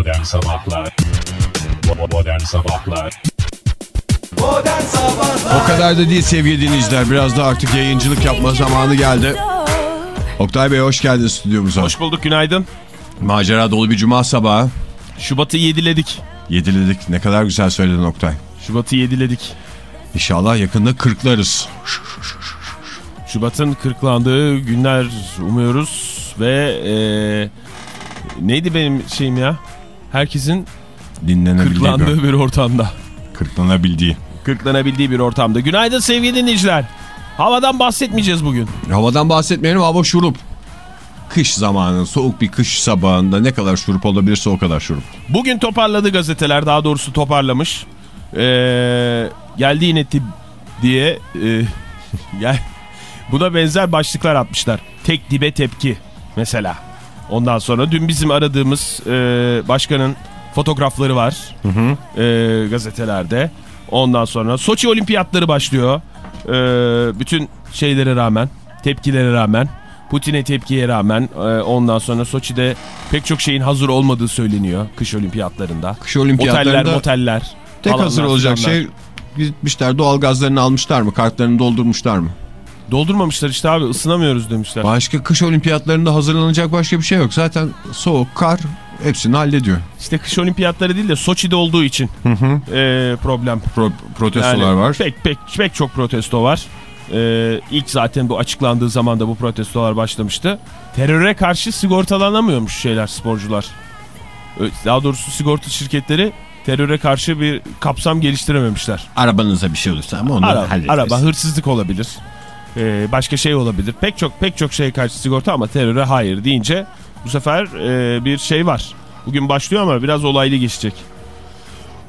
Modern Sabahlar Modern Sabahlar Modern Sabahlar O kadar da değil sevgili dinleyiciler. Biraz da artık yayıncılık yapma zamanı geldi. Oktay Bey hoş geldiniz stüdyomuza. Hoş bulduk günaydın. Macera dolu bir cuma sabahı. Şubat'ı yediledik. Yediledik. Ne kadar güzel söyledin Oktay. Şubat'ı yediledik. İnşallah yakında kırklarız. Şubat'ın kırklandığı günler umuyoruz ve eee, neydi benim şeyim ya? Herkesin kırklandığı bir, ortamda. kırklanabildiği. Kırklanabildiği bir ortamda. Günaydın sevgili dinleyiciler. Havadan bahsetmeyeceğiz bugün. Havadan bahsetmeyelim hava şurup. Kış zamanı soğuk bir kış sabahında ne kadar şurup olabilirse o kadar şurup. Bugün toparladı gazeteler daha doğrusu toparlamış. Eee geldi yine tip diye eee, gel. Buna benzer başlıklar atmışlar. Tek dibe tepki mesela. Ondan sonra dün bizim aradığımız eee, başkanın fotoğrafları var eee, gazetelerde. Ondan sonra Soçi olimpiyatları başlıyor. Eee, bütün şeylere rağmen, tepkilere rağmen. Putin'e tepkiye rağmen eee, ondan sonra Soçi'de pek çok şeyin hazır olmadığı söyleniyor kış olimpiyatlarında. Kış olimpiyatlarında Oteller, moteller. tek falanlar hazır olacak filanlar. şey gitmişler doğal gazlarını almışlar mı? Kartlarını doldurmuşlar mı? Doldurmamışlar işte abi ısınamıyoruz demişler. Başka kış olimpiyatlarında hazırlanacak başka bir şey yok. Zaten soğuk, kar hepsini hallediyor. İşte kış olimpiyatları değil de Soçi'de olduğu için eee, problem. Pro protestolar Yani var. Pek, pek, pek çok protesto var. Ee, ilk zaten bu açıklandığı zaman da bu protestolar başlamıştı. Teröre karşı sigortalanamıyormuş şeyler sporcular. Daha doğrusu sigorta şirketleri teröre karşı bir kapsam geliştirememişler. Arabanıza bir şey olursa ama onu Ara, araba hırsızlık olabilir. Ee, başka şey olabilir. Pek çok pek çok şeye karşı sigorta ama teröre hayır deyince bu sefer e, bir şey var. Bugün başlıyor ama biraz olaylı geçecek.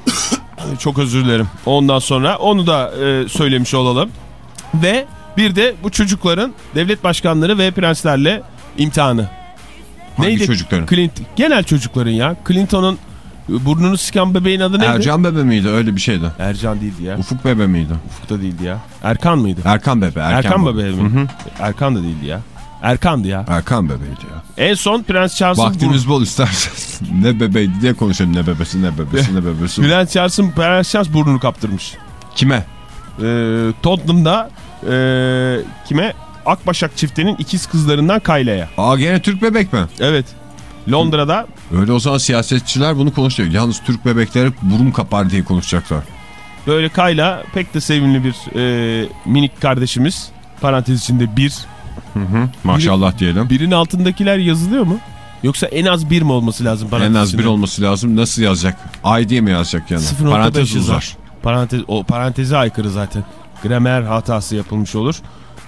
çok özür dilerim. Ondan sonra onu da e, söylemiş olalım. Ve bir de bu çocukların devlet başkanları ve prenslerle imtihanı. Hangi çocukların? Clint, genel çocukların ya. Clinton'un burnunu sıkan bebeğin adı neydi? Ercan Bebe miydi? Öyle bir şeydi. Ercan değildi ya. Ufuk Bebe miydi? Ufuk'ta değildi ya. Erkan mıydı? Erkan Bebe. Erkan, Erkan Bebe. Mi? Erkan da değildi ya. Erkan'dı ya. Erkan Bebe'ydi ya. En son Prens Charles'ın Vaktimiz bol isterseniz. ne bebeydi diye konuşalım. Ne bebesi ne bebesi ne bebesi. Prens Charles'ın Prens Charles burnunu kaptırmış. Kime? Ee, Tottenham'da ee, kime? Akbaşak çiftinin ikiz kızlarından Kayla'ya. Aa gene Türk bebek mi? Evet. Londra'da Öyle o zaman siyasetçiler bunu konuşuyor. Yalnız Türk bebekleri burun kapar diye konuşacaklar. böyle Kayla pek de sevimli bir ee, minik kardeşimiz. Parantez içinde bir. Maşallah diyelim. Birin altındakiler yazılıyor mu? Yoksa en az bir mi olması lazım? En parantez az bir içinde? olması lazım. Nasıl yazacak? Ay diye mi yazacak yani? 0.5 Parantez uzar. Parantez, o paranteze aykırı zaten. Gramer hatası yapılmış olur.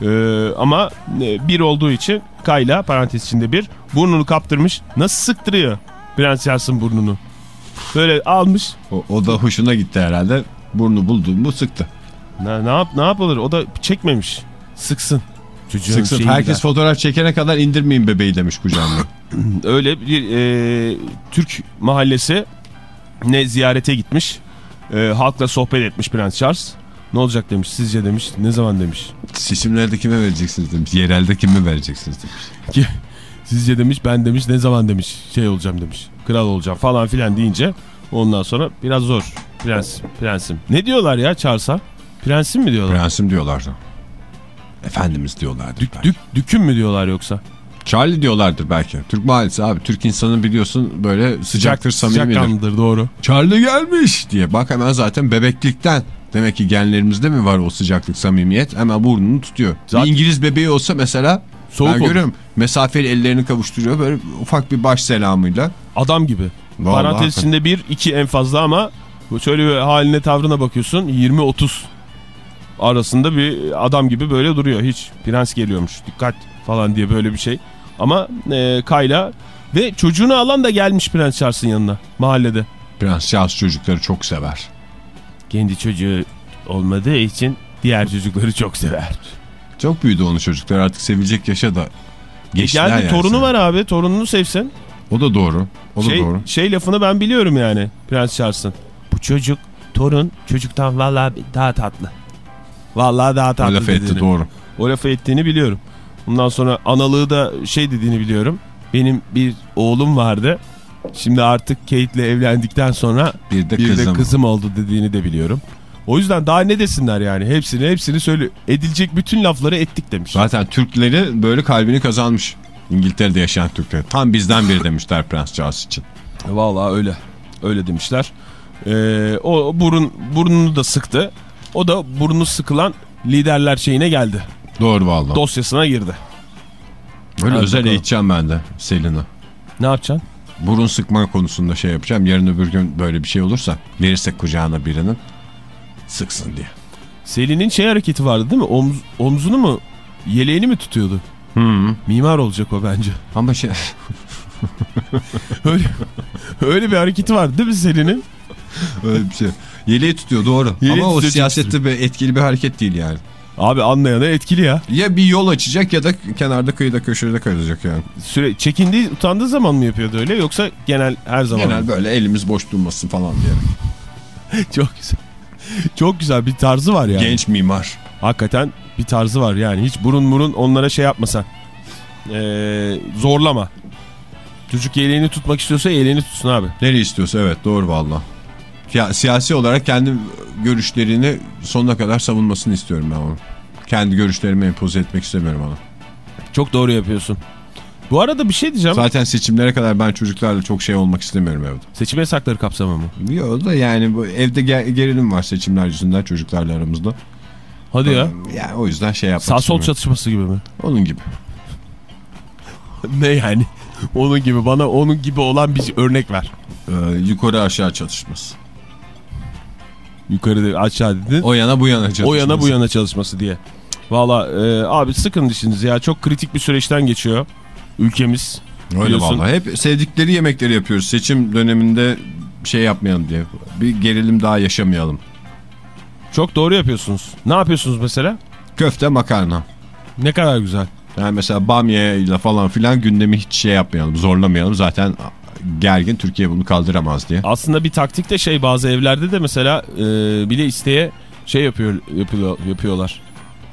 Ee, ama e, bir olduğu için Kayla parantez içinde bir burnunu kaptırmış. Nasıl sıktırıyor Prens Charles'ın burnunu? Böyle almış. O, o da hoşuna gitti herhalde. Burnu bulduğumu sıktı. Ne, ne, yap, ne yapılır? O da çekmemiş. Sıksın. Çocuğun Sıksın. Herkes gider. fotoğraf çekene kadar indirmeyin bebeği demiş kucağına. Öyle bir e, Türk mahallesi ne ziyarete gitmiş. E, halkla sohbet etmiş Prens Charles. Ne olacak demiş sizce demiş. Ne zaman demiş. Seçimlerde kime vereceksiniz demiş. Yerelde kime vereceksiniz demiş. Ki sizce demiş ben demiş ne zaman demiş şey olacağım demiş. Kral olacağım falan filan deyince ondan sonra biraz zor. Prens, prensim. Ne diyorlar ya Charles'a? Prensim mi diyorlar? Prensim diyorlardı. Efendimiz diyorlardı. Dük, dük, düküm mü diyorlar yoksa? Charlie diyorlardır belki. Türk mahallesi abi. Türk insanı biliyorsun böyle sıcaktır, samimidir. Sıcakkanlıdır doğru. Charlie gelmiş diye. Bak hemen zaten bebeklikten. Demek ki genlerimizde mi var o sıcaklık, samimiyet? Hemen burnunu tutuyor. Zaten- Bir İngiliz bebeği olsa mesela Soğuk ben olur. görüyorum. Mesafeli ellerini kavuşturuyor böyle ufak bir baş selamıyla. Adam gibi. Vallahi Parantez içinde bir, iki en fazla ama şöyle bir haline tavrına bakıyorsun 20-30 arasında bir adam gibi böyle duruyor. Hiç prens geliyormuş dikkat falan diye böyle bir şey. Ama e, Kayla ve çocuğunu alan da gelmiş Prens Charles'ın yanına mahallede. Prens Charles çocukları çok sever. Kendi çocuğu olmadığı için diğer çocukları çok sever. Çok büyüdü onun çocuklar artık sevilecek yaşa da geçtiler Geldi yani. torunu var abi torununu sevsen. O da doğru. O da şey, doğru. şey lafını ben biliyorum yani Prens Charles'ın. Bu çocuk torun çocuktan vallahi daha tatlı. Vallahi daha O tatlı laf etti dediğini. doğru. O lafı ettiğini biliyorum. Ondan sonra analığı da şey dediğini biliyorum. Benim bir oğlum vardı. Şimdi artık Kate'le evlendikten sonra Bir de bir kızım. de kızım oldu dediğini de biliyorum. O yüzden daha ne desinler yani hepsini hepsini söyle edilecek bütün lafları ettik demiş. Zaten Türkleri böyle kalbini kazanmış. İngiltere'de yaşayan Türkler. Tam bizden biri demişler Prens Charles için. Vallahi öyle. Öyle demişler. Ee, o burun burnunu da sıktı. O da burnu sıkılan liderler şeyine geldi. Doğru valla. Dosyasına girdi. Böyle Hadi özel bakalım. eğiteceğim ben de Selin'i. Ne yapacaksın? Burun sıkma konusunda şey yapacağım. Yarın öbür gün böyle bir şey olursa verirsek kucağına birinin sıksın diye. Selin'in şey hareketi vardı değil mi? Omz, omzunu mu yeleğini mi tutuyordu? Hı. Mimar olacak o bence. Ama şey Öyle, öyle bir hareketi vardı değil mi Selin'in? öyle bir şey. Yeleği tutuyor doğru. Yeleği Ama o tutuyor, siyasette bir etkili bir hareket değil yani. Abi anlayana etkili ya. Ya bir yol açacak ya da kenarda kıyıda köşede kalacak yani. Süre, çekindiği utandığı zaman mı yapıyordu öyle yoksa genel her zaman Genel mı? böyle elimiz boş durmasın falan diye. Çok güzel. Çok güzel bir tarzı var yani. Genç mimar. Hakikaten bir tarzı var yani. Hiç burun burun onlara şey yapmasan. Ee, zorlama. Çocuk yeleğini tutmak istiyorsa yeleğini tutsun abi. Nereye istiyorsa evet doğru valla. Ya, siyasi olarak kendi görüşlerini sonuna kadar savunmasını istiyorum ben onu. Kendi görüşlerimi empoze etmek istemiyorum ona. Çok doğru yapıyorsun. Bu arada bir şey diyeceğim. Zaten seçimlere kadar ben çocuklarla çok şey olmak istemiyorum evde. Seçim yasakları kapsamı mı? Yok da yani bu evde ge- gerilim var seçimler yüzünden çocuklarla aramızda. Hadi ya. Yani o yüzden şey yapmak Sağ sol çatışması gibi mi? Onun gibi. ne yani? Onun gibi bana onun gibi olan bir örnek ver. Ee, yukarı aşağı çatışması. Yukarı aşağı dedin. O yana bu yana çatışması. O yana bu yana çalışması diye. Valla e, abi sıkın dişinizi ya. Çok kritik bir süreçten geçiyor ülkemiz. Öyle biliyorsun. vallahi. Hep sevdikleri yemekleri yapıyoruz. Seçim döneminde şey yapmayalım diye. Bir gerilim daha yaşamayalım. Çok doğru yapıyorsunuz. Ne yapıyorsunuz mesela? Köfte makarna. Ne kadar güzel. Yani mesela bamya ile falan filan gündemi hiç şey yapmayalım, zorlamayalım. Zaten gergin Türkiye bunu kaldıramaz diye. Aslında bir taktik de şey bazı evlerde de mesela e, bile isteye şey yapıyor, yapıyor yapıyorlar.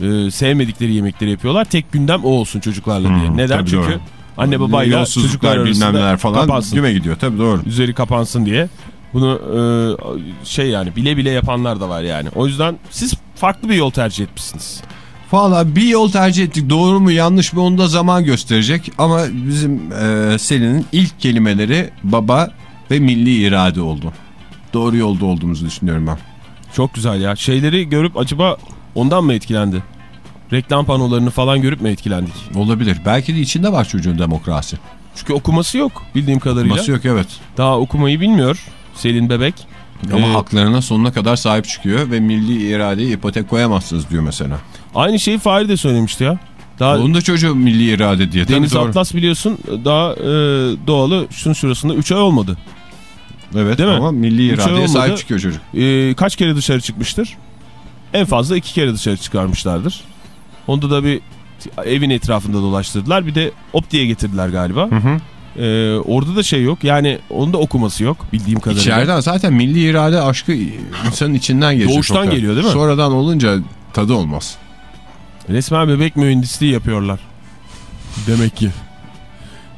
E, sevmedikleri yemekleri yapıyorlar. Tek gündem o olsun çocuklarla diye. Hmm, Neden? Çünkü doğru. anne babayla çocuklar bilmem neler falan kapansın. güme gidiyor. Tabii doğru. Üzeri kapansın diye. Bunu e, şey yani bile bile yapanlar da var yani. O yüzden siz farklı bir yol tercih etmişsiniz. Valla bir yol tercih ettik. Doğru mu yanlış mı onu da zaman gösterecek. Ama bizim e, Selin'in ilk kelimeleri baba ve milli irade oldu. Doğru yolda olduğumuzu düşünüyorum ben. Çok güzel ya. Şeyleri görüp acaba ondan mı etkilendi? Reklam panolarını falan görüp mü etkilendik? Olabilir. Belki de içinde var çocuğun demokrasi. Çünkü okuması yok bildiğim kadarıyla.Ması yok evet. Daha okumayı bilmiyor Selin Bebek. Ama Ee, haklarına sonuna kadar sahip çıkıyor ve milli iradeye ipotek koyamazsınız diyor mesela. Aynı şeyi Fahri de söylemişti ya. Daha Onun da çocuğu milli irade diye. Tabii Deniz doğru. Atlas biliyorsun daha e, doğalı şunun şurasında 3 ay olmadı. Evet Değil mi? ama milli Üç ay iradeye sahip çıkıyor çocuk. E, kaç kere dışarı çıkmıştır? En fazla 2 kere dışarı çıkarmışlardır. Onda da bir evin etrafında dolaştırdılar. Bir de Opti'ye getirdiler galiba. E, orada da şey yok. Yani onda okuması yok bildiğim kadarıyla. İçeriden zaten milli irade aşkı insanın içinden geçiyor. Doğuştan da. geliyor değil mi? Sonradan olunca tadı olmaz. Resmen bebek mühendisliği yapıyorlar. Demek ki.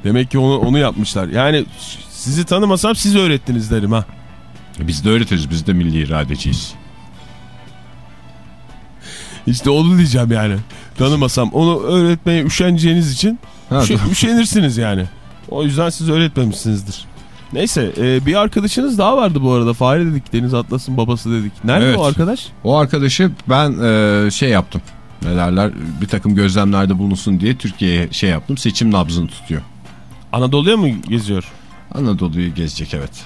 Demek ki onu, onu yapmışlar. Yani sizi tanımasam siz öğrettiniz derim ha. Biz de öğretiriz. Biz de milli iradeciyiz. İşte onu diyeceğim yani. Tanımasam onu öğretmeye üşeneceğiniz için Ha, üşe- üşenirsiniz yani. O yüzden siz öğretmemişsinizdir. Neyse e, bir arkadaşınız daha vardı bu arada. Fahri dedik Deniz Atlas'ın babası dedik. Nerede Evet. o arkadaş? O arkadaşı ben e, şey yaptım. Ne derler bir takım gözlemlerde bulunsun diye Türkiye'ye şey yaptım. Seçim nabzını tutuyor. Anadolu'ya mı geziyor? Anadolu'yu gezecek evet.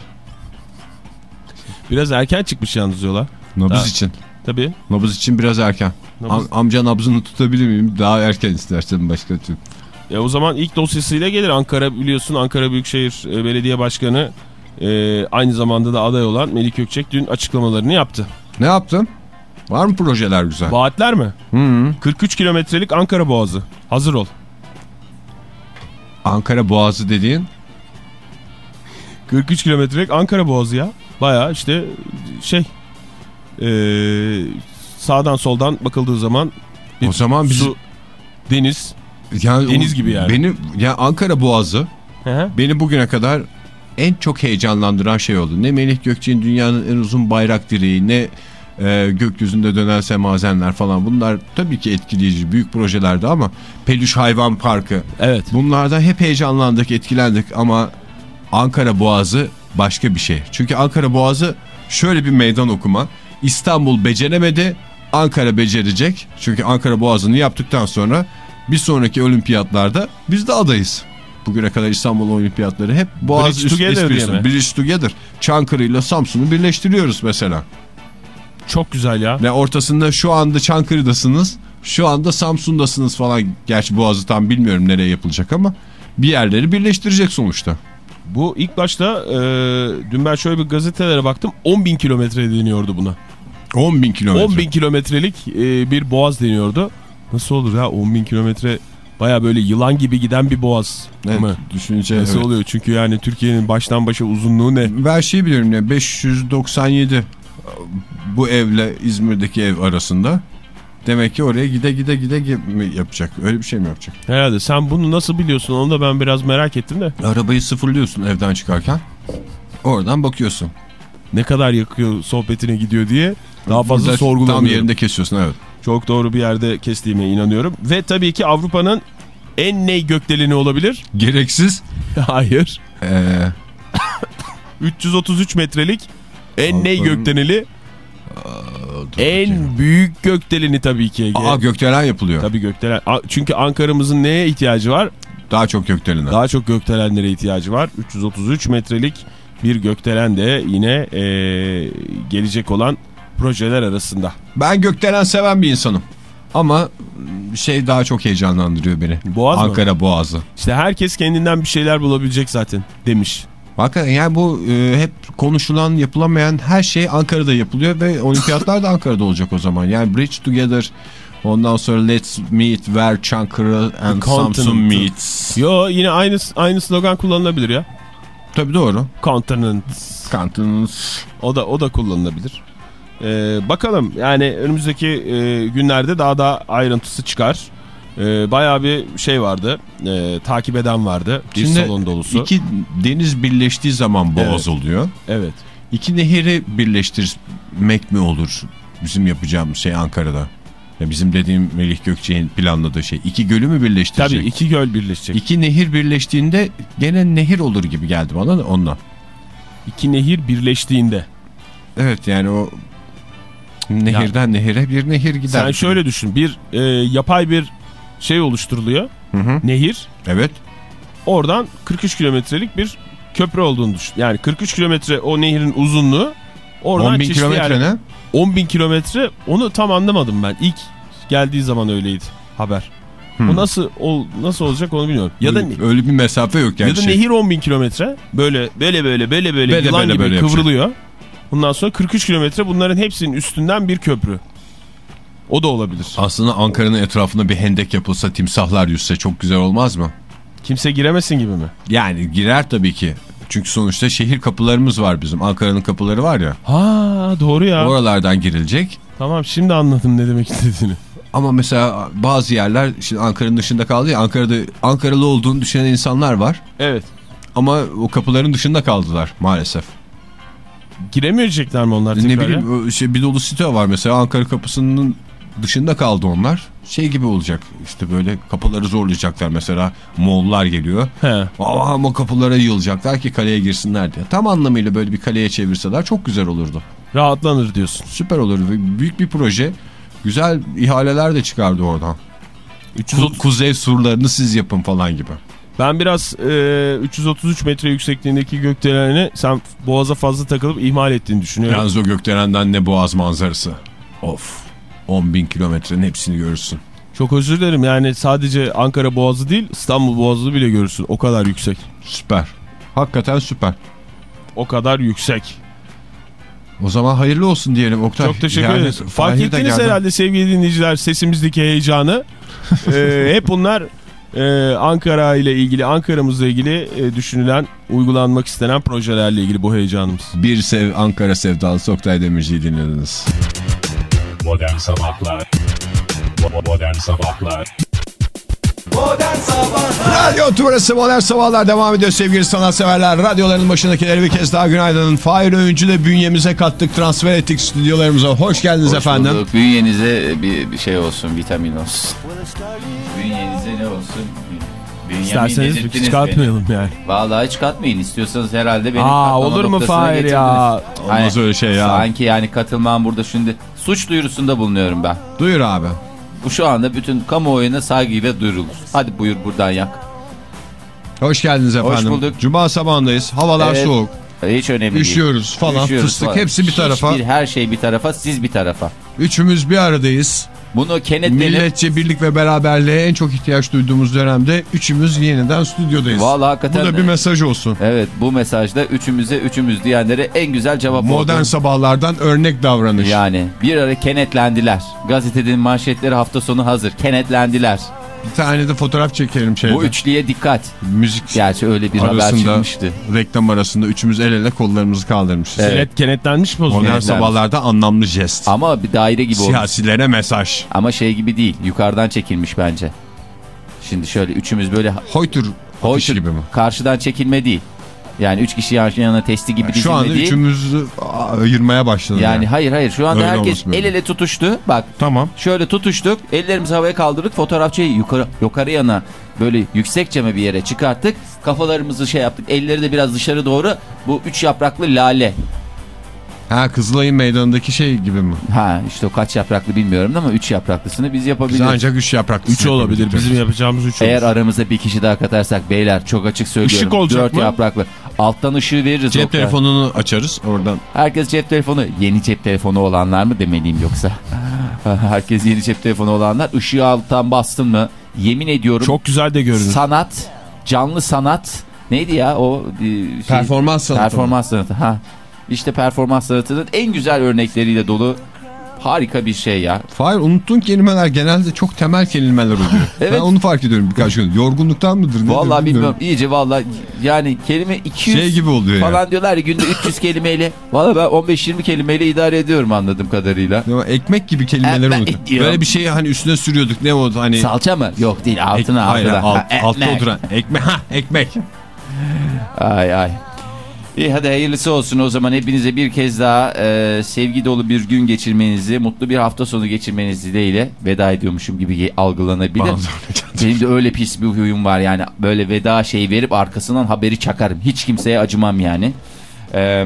Biraz erken çıkmış yalnız yola. Nabız Ha. için. Tabii. Nabız için biraz erken. Nabız- Am- amca nabzını tutabilir miyim? Daha erken istersen başka türlü. E o zaman ilk dosyasıyla gelir. Ankara biliyorsun Ankara Büyükşehir e, Belediye Başkanı e, aynı zamanda da aday olan Melik Gökçek dün açıklamalarını yaptı. Ne yaptın? Var mı projeler güzel? Vaatler mi? Hı -hı. 43 kilometrelik Ankara Boğazı. Hazır ol. Ankara Boğazı dediğin 43 kilometrelik Ankara Boğazı ya. Baya işte şey e, sağdan soldan bakıldığı zaman O zaman biz- su, deniz. yani Deniz gibi yani. Benim ya Ankara Boğazı Hı hı. beni bugüne kadar en çok heyecanlandıran şey oldu. Ne Melih Gökçe'nin dünyanın en uzun bayrak direği ne e, gökyüzünde dönen semazenler falan bunlar tabii ki etkileyici büyük projelerdi ama Peluş Hayvan Parkı Evet. bunlardan hep heyecanlandık etkilendik ama Ankara Boğazı başka bir şey. Çünkü Ankara Boğazı şöyle bir meydan okuma İstanbul beceremedi Ankara becerecek çünkü Ankara Boğazı'nı yaptıktan sonra bir sonraki olimpiyatlarda biz de adayız. Bugüne kadar İstanbul olimpiyatları hep Boğaz Bridge üst Together? Bridge Together. Çankırı ile Samsun'u birleştiriyoruz mesela. Çok güzel ya. Ve ortasında şu anda Çankırı'dasınız, şu anda Samsun'dasınız falan. Gerçi Boğazı tam bilmiyorum nereye yapılacak ama bir yerleri birleştirecek sonuçta. Bu ilk başta e, dün ben şöyle bir gazetelere baktım 10 bin kilometre deniyordu buna. 10 bin kilometre. 10 bin kilometrelik e, bir boğaz deniyordu. Nasıl olur ya 10 bin kilometre baya böyle yılan gibi giden bir boğaz Evet, mı? düşünce Nasıl evet. oluyor? Çünkü yani Türkiye'nin baştan başa uzunluğu ne? Ben şey biliyorum ya 597 bu evle İzmir'deki ev arasında. Demek ki oraya gide gide gide mi yapacak? Öyle bir şey mi yapacak? Herhalde sen bunu nasıl biliyorsun onu da ben biraz merak ettim de. Arabayı sıfırlıyorsun evden çıkarken. Oradan bakıyorsun. Ne kadar yakıyor sohbetine gidiyor diye daha fazla Burada Tam sorgulamıyorum. yerinde kesiyorsun evet. Çok doğru bir yerde kestiğime inanıyorum. Ve tabii ki Avrupa'nın en ney gökdeleni olabilir? Gereksiz. Hayır. Ee, 333 metrelik en Avrupa'nın- gökdeleni bakayım. en büyük gökdeleni tabii ki Ege. Aa gökdelen yapılıyor. Tabii gökdelen. Çünkü Ankara'mızın neye ihtiyacı var? Daha çok gökdelene. Daha çok gökdelenlere ihtiyacı var. 333 metrelik bir gökdelen de yine eee, gelecek olan projeler arasında. Ben gökdelen seven bir insanım. Ama şey daha çok heyecanlandırıyor beni. Boğaz mı? Ankara Boğazı. İşte herkes kendinden bir şeyler bulabilecek zaten demiş. Hakikaten yani bu e, hep konuşulan yapılamayan her şey Ankara'da yapılıyor ve olimpiyatlar da Ankara'da olacak o zaman. Yani Bridge Together ondan sonra Let's Meet Where Çankırı and. Samsun Meets. Yo yine aynı aynı slogan kullanılabilir ya. Tabii doğru. Continent. Continent. O da o da kullanılabilir. Ee, bakalım yani önümüzdeki e, günlerde daha da ayrıntısı çıkar. Ee, bayağı bir şey vardı. e, takip eden vardı. Bir Şimdi salon dolusu. İki deniz birleştiği zaman boğaz Evet. oluyor. Evet. İki nehri birleştirmek mi olur bizim yapacağımız şey Ankara'da? Ya bizim dediğim Melih Gökçe'nin planladığı şey. İki gölü mü birleştirecek? Tabii iki göl birleşecek. İki nehir birleştiğinde gene nehir olur gibi geldi bana da onunla. İki nehir birleştiğinde. Evet yani o nehirden nehire bir nehir gider. Sen şöyle düşün. Bir e, yapay bir şey oluşturuluyor. Hı hı. Nehir. Evet. Oradan 43 kilometrelik bir köprü olduğunu düşün. Yani 43 kilometre o nehrin uzunluğu. Oradan 10 bin kilometre yerler- ne? 10 bin kilometre onu tam anlamadım ben. İlk geldiği zaman öyleydi haber. Hmm. O nasıl ol, nasıl olacak onu bilmiyorum. Ya da öyle, öyle bir mesafe yok yani. ya da şey. nehir 10 bin kilometre böyle böyle böyle böyle böyle, yılan böyle gibi böyle yapacak. kıvrılıyor. Bundan sonra 43 kilometre bunların hepsinin üstünden bir köprü. O da olabilir. Aslında Ankara'nın etrafında bir hendek yapılsa timsahlar yüzse çok güzel olmaz mı? Kimse giremesin gibi mi? Yani girer tabii ki. Çünkü sonuçta şehir kapılarımız var bizim. Ankara'nın kapıları var ya. Ha doğru ya. Oralardan girilecek. Tamam şimdi anladım ne demek istediğini. Ama mesela bazı yerler şimdi Ankara'nın dışında kaldı ya. Ankara'da Ankaralı olduğunu düşünen insanlar var. Evet. Ama o kapıların dışında kaldılar maalesef. Giremeyecekler mi onlar tekrar ne ya? bileyim o şey, bir dolu site var mesela Ankara kapısının dışında kaldı onlar. Şey gibi olacak işte böyle kapıları zorlayacaklar mesela Moğollar geliyor. He. Aa, ama kapılara yığılacaklar ki kaleye girsinler diye. Tam anlamıyla böyle bir kaleye çevirseler çok güzel olurdu. Rahatlanır diyorsun. Süper olurdu. Ve Büyük bir proje. Güzel ihaleler de çıkardı oradan. Ku- kuzey surlarını siz yapın falan gibi. Ben biraz e, 333 metre yüksekliğindeki gökdeleni sen boğaza fazla takılıp ihmal ettiğini düşünüyorum. Yalnız o gökdelenden ne boğaz manzarası. Of. 10 bin kilometrenin hepsini görürsün. Çok özür dilerim yani sadece Ankara boğazı değil İstanbul boğazı bile görürsün. O kadar yüksek. Süper. Hakikaten süper. O kadar yüksek. O zaman hayırlı olsun diyelim Oktay. Çok teşekkür Yani ederiz. Fark ettiniz herhalde sevgili dinleyiciler sesimizdeki heyecanı. E, hep bunlar e, Ankara ile ilgili Ankara'mızla ilgili e, düşünülen uygulanmak istenen projelerle ilgili bu heyecanımız. Bir sev Ankara sevdalısı Oktay Demirci'yi dinlediniz. Modern Sabahlar Modern Sabahlar Modern Sabahlar Radyo Tümrüt'ü Modern Sabahlar devam ediyor sevgili sanatseverler. Radyoların başındakileri bir kez daha günaydın. Fahir Öğüncü de bünyemize kattık, transfer ettik stüdyolarımıza. Hoş geldiniz Hoş efendim. bulduk. Bünyenize bir, bir şey olsun, vitamin olsun. İsterseniz dedirttiniz çıkartmayalım yani. beni. Vallahi hiç katmayın. İstiyorsanız herhalde beni Aa, olur mu Fahir ya? Olmaz öyle şey ya. Sanki yani katılmam burada şimdi suç duyurusunda bulunuyorum ben. Duyur abi. Bu şu anda bütün kamuoyuna saygıyla duyurulur. Hadi buyur buradan yak. Hoş geldiniz efendim. bulduk. Cuma sabahındayız. Havalar Evet. soğuk. Hiç önemli değil. Üşüyoruz falan Üşüyoruz fıstık falan. hepsi bir tarafa. Hiçbir, her şey bir tarafa siz bir tarafa. Üçümüz bir aradayız. Bunu kenetlenip Milletçe birlik ve beraberliğe en çok ihtiyaç duyduğumuz dönemde üçümüz yeniden stüdyodayız. Vallahi Bu hakikaten da bir mesaj olsun. Evet bu mesajda üçümüze üçümüz diyenlere en güzel cevap Modern oldu. sabahlardan örnek davranış. Yani bir ara kenetlendiler. Gazetenin manşetleri hafta sonu hazır. Kenetlendiler. Bir tane de fotoğraf çekelim şeyde. Bu üçlüye dikkat. Müzik Gerçi öyle bir haber arasında, çıkmıştı. reklam arasında üçümüz el ele kollarımızı kaldırmışız. Evet. Kenet, kenetlenmiş mi o zaman? Modern sabahlarda anlamlı jest. Ama bir daire gibi olmuş. Siyasilere mesaj. Ama şey gibi değil. Yukarıdan çekilmiş bence. Şimdi şöyle üçümüz böyle Hoytur Hoytur- gibi mi? karşıdan çekilme değil. Yani üç kişi yan yana testi gibi Şu anda dizilme değil. üçümüzü ayırmaya başladı. Yani hayır hayır şu anda Öyle herkes el ele tutuştu. Bak Tamam. Şöyle tutuştuk, ellerimizi havaya kaldırdık, fotoğrafçıyı yukarı, yukarı yana böyle yüksekçe bir yere çıkarttık. Kafalarımızı şey yaptık, elleri de biraz dışarı doğru. Bu üç yapraklı lale. Ha Kızılay'ın meydanındaki şey gibi mi? Ha işte o kaç yapraklı bilmiyorum ama üç yapraklısını biz Biz yapabiliriz. ancak üç yapraklı. Üç olabilir. Bizim yapacağımız üç Eğer olur. aramızda bir kişi daha katarsak beyler çok açık söylüyorum. Işık olacak Dört mı? yapraklı. Alttan ışığı veririz. Cep Oktay. telefonunu açarız oradan. Herkes cep telefonu. Yeni cep telefonu olanlar mı demeliyim yoksa? Herkes yeni cep telefonu olanlar. ışığı alttan bastın mı? Yemin ediyorum. Çok güzel de görünür. sanat, canlı sanat neydi ya o e, şey, Performans sanatı. Performans sanatı. Ha. İşte performans sanatının en güzel örnekleriyle dolu harika bir şey ya. Fahir unuttuğun kelimeler genelde çok temel kelimeler oluyor. Evet. Ben onu fark ediyorum birkaç gün. Yorgunluktan mıdır? nedir Vallahi bilmiyorum. İyice vallahi yani kelime 200 Şey gibi oluyor falan yani. diyorlar ya günde 300 kelimeyle. Vallahi ben 15-20 kelimeyle idare ediyorum anladığım kadarıyla. Ya Ekmek gibi unuttum. diyor. Böyle bir şeyi hani üstüne sürüyorduk. Ne o hani... Salça mı? Yok değil Ek- altına hayır, altına. alt- Ha, altta oturan. Ekmek. Ha ekmek. Ay ay. İyi hadi hayırlısı olsun o zaman hepinize bir kez daha e, sevgi dolu bir gün geçirmenizi, mutlu bir hafta sonu geçirmenizi dileğiyle veda ediyormuşum gibi algılanabilir. Benim de öyle pis bir huyum var yani böyle veda şeyi verip arkasından haberi çakarım. Hiç kimseye acımam yani. E,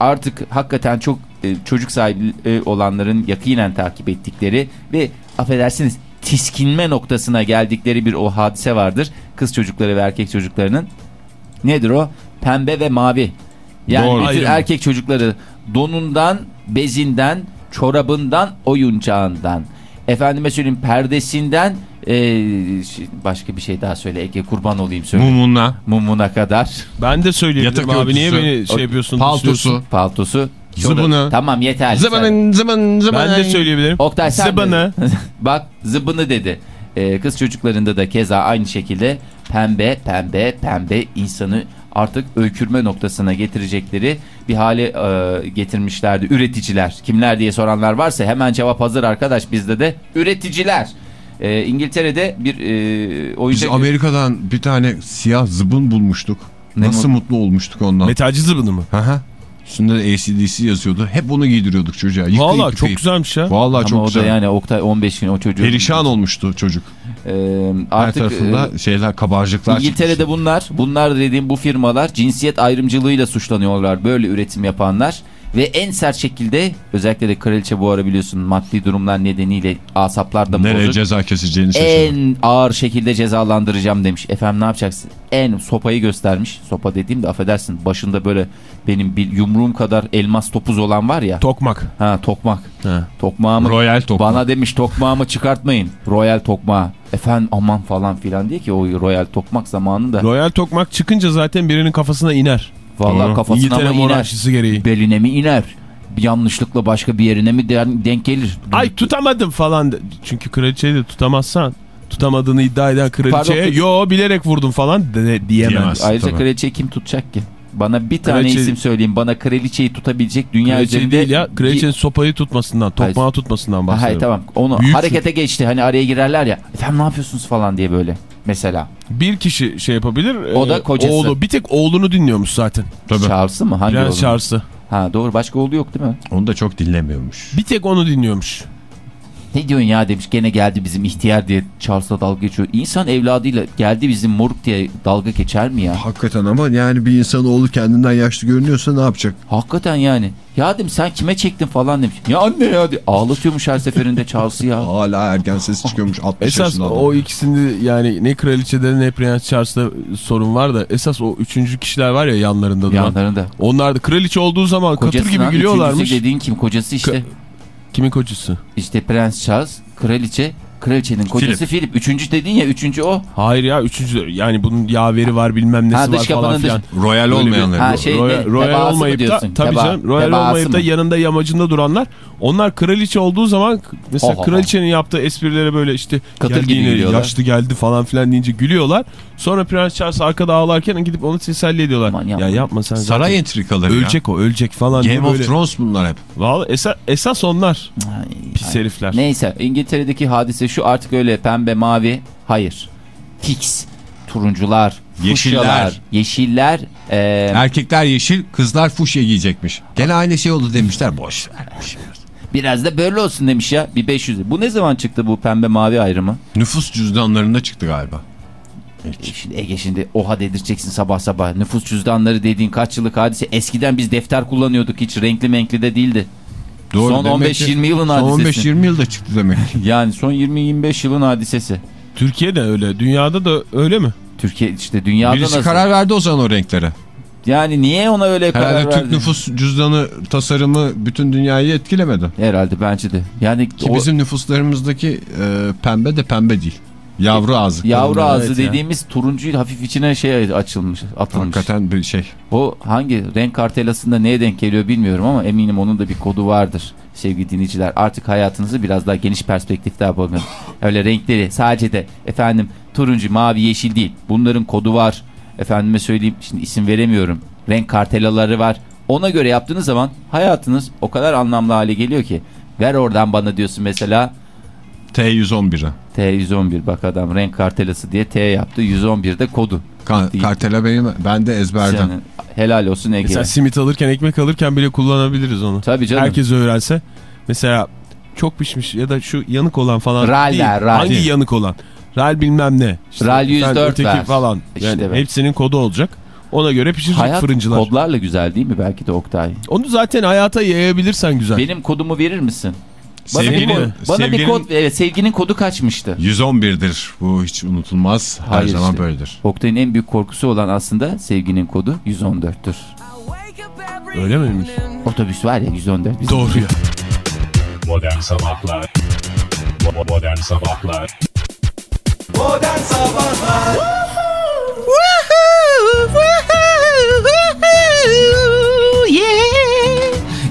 artık hakikaten çok e, çocuk sahibi e, olanların yakinen takip ettikleri ve affedersiniz tiskinme noktasına geldikleri bir o hadise vardır. Kız çocukları ve erkek çocuklarının. Nedir o? Pembe ve mavi. Yani Doğru. bütün erkek çocukları donundan, bezinden, çorabından, oyuncağından, efendime söyleyeyim perdesinden, e, şey- başka bir şey daha söyle Ege kurban olayım söyle. Mumuna. Mumuna kadar Ben de söyleyebilirim Yatak abi. Niye beni şey yapıyorsun? Paltosu. paltosu. Zıbını. Tamam yeter. Zıbının zıbın zıbın. Ben de söyleyebilirim. Oktay sen de- Zıbını. Bak zıbını dedi. Ee, kız çocuklarında da keza aynı şekilde pembe pembe pembe insanı artık öykürme noktasına getirecekleri bir hale e, getirmişlerdi. Üreticiler. Kimler diye soranlar varsa hemen cevap hazır arkadaş bizde de. Üreticiler. Ee, İngiltere'de bir e, Biz oyuncak... Amerika'dan bir tane siyah zıbın bulmuştuk. Ne Nasıl mu- mutlu olmuştuk ondan. Metalci zıbını mı? Hı hı. Üstünde de ACDC yazıyordu. Hep onu giydiriyorduk çocuğa. Yıkayıp Valla çok yıkayıp. güzelmiş ya. Vallahi Ama çok o güzel. da yani Oktay 15 gün o çocuğu... Perişan olmuştu çocuk. Ee, Her artık tarafında e, şeyler kabarcıklar İngiltere'de bunlar, bunlar dediğim bu firmalar cinsiyet ayrımcılığıyla suçlanıyorlar böyle üretim yapanlar. Ve en sert şekilde özellikle de kraliçe bu ara biliyorsun maddi durumlar nedeniyle asaplar da Nereye bozuk. ceza keseceğini şaşırdı. En ağır şekilde cezalandıracağım demiş. Efendim ne yapacaksın? En sopayı göstermiş. Sopa dediğim de affedersin başında böyle benim bir yumruğum kadar elmas topuz olan var ya. Tokmak. ha tokmak. Ha. Tokmağımı Royal tokmak. bana demiş tokmağımı çıkartmayın. Royal tokmağı. Efendim aman falan filan diye ki o Royal tokmak zamanında. Royal tokmak çıkınca zaten birinin kafasına iner. Vallahi Doğru. kafasına İngiltere mı iner? gereği. Beline mi iner? Bir yanlışlıkla başka bir yerine mi den- denk gelir? Ay tutamadım falan. Çünkü kraliçeyi de tutamazsan tutamadığını iddia eden kraliçeye Pardon. yo bilerek vurdum falan de, diyemez. Diyemez. Ayrıca Tabii. kraliçeyi kim tutacak ki? Bana bir tane Kraliçe- isim söyleyin. Bana kraliçeyi tutabilecek dünya Kraliçe üzerinde... değil ya. Kraliçenin bir- sopayı tutmasından, tokmağı tutmasından Ha, bahsediyorum. Hayır tamam. Onu Büyük harekete geçti. Hani araya girerler ya. Efendim ne yapıyorsunuz falan diye böyle. Mesela. Bir kişi şey yapabilir. O da e, kocası. Oğlu. Bir tek oğlunu dinliyormuş zaten. Charles'ı mı? Hangi Prens? Charles'ı. Ha doğru başka oğlu yok değil mi? Onu da çok dinlemiyormuş. Bir tek onu dinliyormuş. Ne diyorsun ya demiş gene geldi bizim ihtiyar diye Charles'la dalga geçiyor. İnsan evladıyla geldi bizim moruk diye dalga geçer mi ya? Hakikaten ama yani bir insan oğlu kendinden yaşlı görünüyorsa ne yapacak? Hakikaten yani. Ya dedim sen kime çektin falan demiş. Ya anne ya diye. Ağlatıyormuş her seferinde Charles'ı ya. Hala ergen sesi çıkıyormuş 60 Esas yaşında adam. o ikisinde yani ne kraliçede ne Prens Charles'ta sorun var da esas o üçüncü kişiler var ya yanlarında duran. Yanlarında. Onlar da kraliçe olduğu zaman katır Kocası gibi gülüyorlarmış. üçüncüsü dediğin kim? Kocası işte. Kimin kocası? İşte Prens Charles, kraliçe, kraliçenin kocası Philip. Üçüncü dedin ya üçüncü o. Hayır ya üçüncü yani bunun yaveri var bilmem nesi Ha, dış var falan filan. Royal Böyle olmayanları. Ha, şey- Royal, ne? royal olmayıp da diyorsun? tabii Teba- canım royal olmayıp da mı? yanında yamacında duranlar onlar kraliçe olduğu zaman mesela Oho. kraliçenin yaptığı esprilere böyle işte Katır gibi geldiğini, gülüyorlar. yaşlı geldi falan filan deyince gülüyorlar. Sonra Prens Charles arkada ağlarken gidip onu teselli ediyorlar. Aman ya yapma. sen Saray entrikaları ölecek o ölecek falan. Game böyle. of Thrones bunlar hep. Vallahi esas, esas onlar Ay, pis ay. herifler. Neyse İngiltere'deki hadise şu artık öyle pembe mavi. Hayır. Fix. Turuncular, Yeşiller. fuşyalar, yeşiller. e, Erkekler yeşil, kızlar fuşya giyecekmiş. Gene aynı şey oldu demişler. Boş vermiş. biraz da böyle olsun demiş ya. Bir 500. Bu ne zaman çıktı bu pembe mavi ayrımı? Nüfus cüzdanlarında çıktı galiba. E Şimdi Ege şimdi oha dedireceksin sabah sabah. Nüfus cüzdanları dediğin kaç yıllık hadise. Eskiden biz defter kullanıyorduk hiç renkli menkli de değildi. Son demek 15-20 ki yılın Son hadisesi. 15-20 yılda çıktı demek. Yani son 20-25 yılın hadisesi. Türkiye'de öyle dünyada da öyle mi? Türkiye işte dünyada Birisi nasıl? karar verdi o zaman o renklere. Yani niye ona öyle karar Herhalde verdi? Türk nüfus cüzdanı tasarımı bütün dünyayı etkilemedi. Herhalde bence de. Yani Ki o bizim nüfuslarımızdaki e, pembe de pembe değil. Yavru ağzı. yavru Kadınlar, ağzı evet ya. dediğimiz turuncu hafif içine şey açılmış, atılmış. Hakikaten bir şey. O hangi renk kartelasında neye denk geliyor bilmiyorum ama eminim onun da bir kodu vardır. Sevgili dinleyiciler artık hayatınızı biraz daha geniş perspektifte bakın. Öyle renkleri sadece de efendim turuncu, mavi, yeşil değil. Bunların kodu var. Efendime söyleyeyim şimdi isim veremiyorum. Renk kartelaları var. Ona göre yaptığınız zaman hayatınız o kadar anlamlı hale geliyor ki. Ver oradan bana diyorsun mesela T111'e. T111 bak adam renk kartelası diye T yaptı. 111'de kodu. Ka Değil. kartela benim ben de ezberden. Yani helal olsun Ege. Mesela simit alırken ekmek alırken bile kullanabiliriz onu. Tabii canım. Herkes öğrense. Mesela çok pişmiş ya da şu yanık olan falan Ral değil. der, ral. Hangi yanık olan? Ral bilmem ne. İşte Ral efendim 104 öteki ver. falan. İşte Yani ver. hepsinin kodu olacak. Ona göre pişirecek Hayat fırıncılar. kodlarla güzel değil mi belki de Oktay? Onu zaten hayata yayabilirsen güzel. Benim kodumu verir misin? Bana, Sevgili- bir, kod, bana bir sevgilinin kod, evet sevginin kodu kaçmıştı. 111'dir. Bu hiç unutulmaz. Her Hayır zaman işte. böyledir. Oktay'ın en büyük korkusu olan aslında sevginin kodu 114'tür. Öyle miymiş? Otobüs var ya 114. bizim- Doğru ya. Modern Sabahlar Modern Sabahlar Modern Sabahlar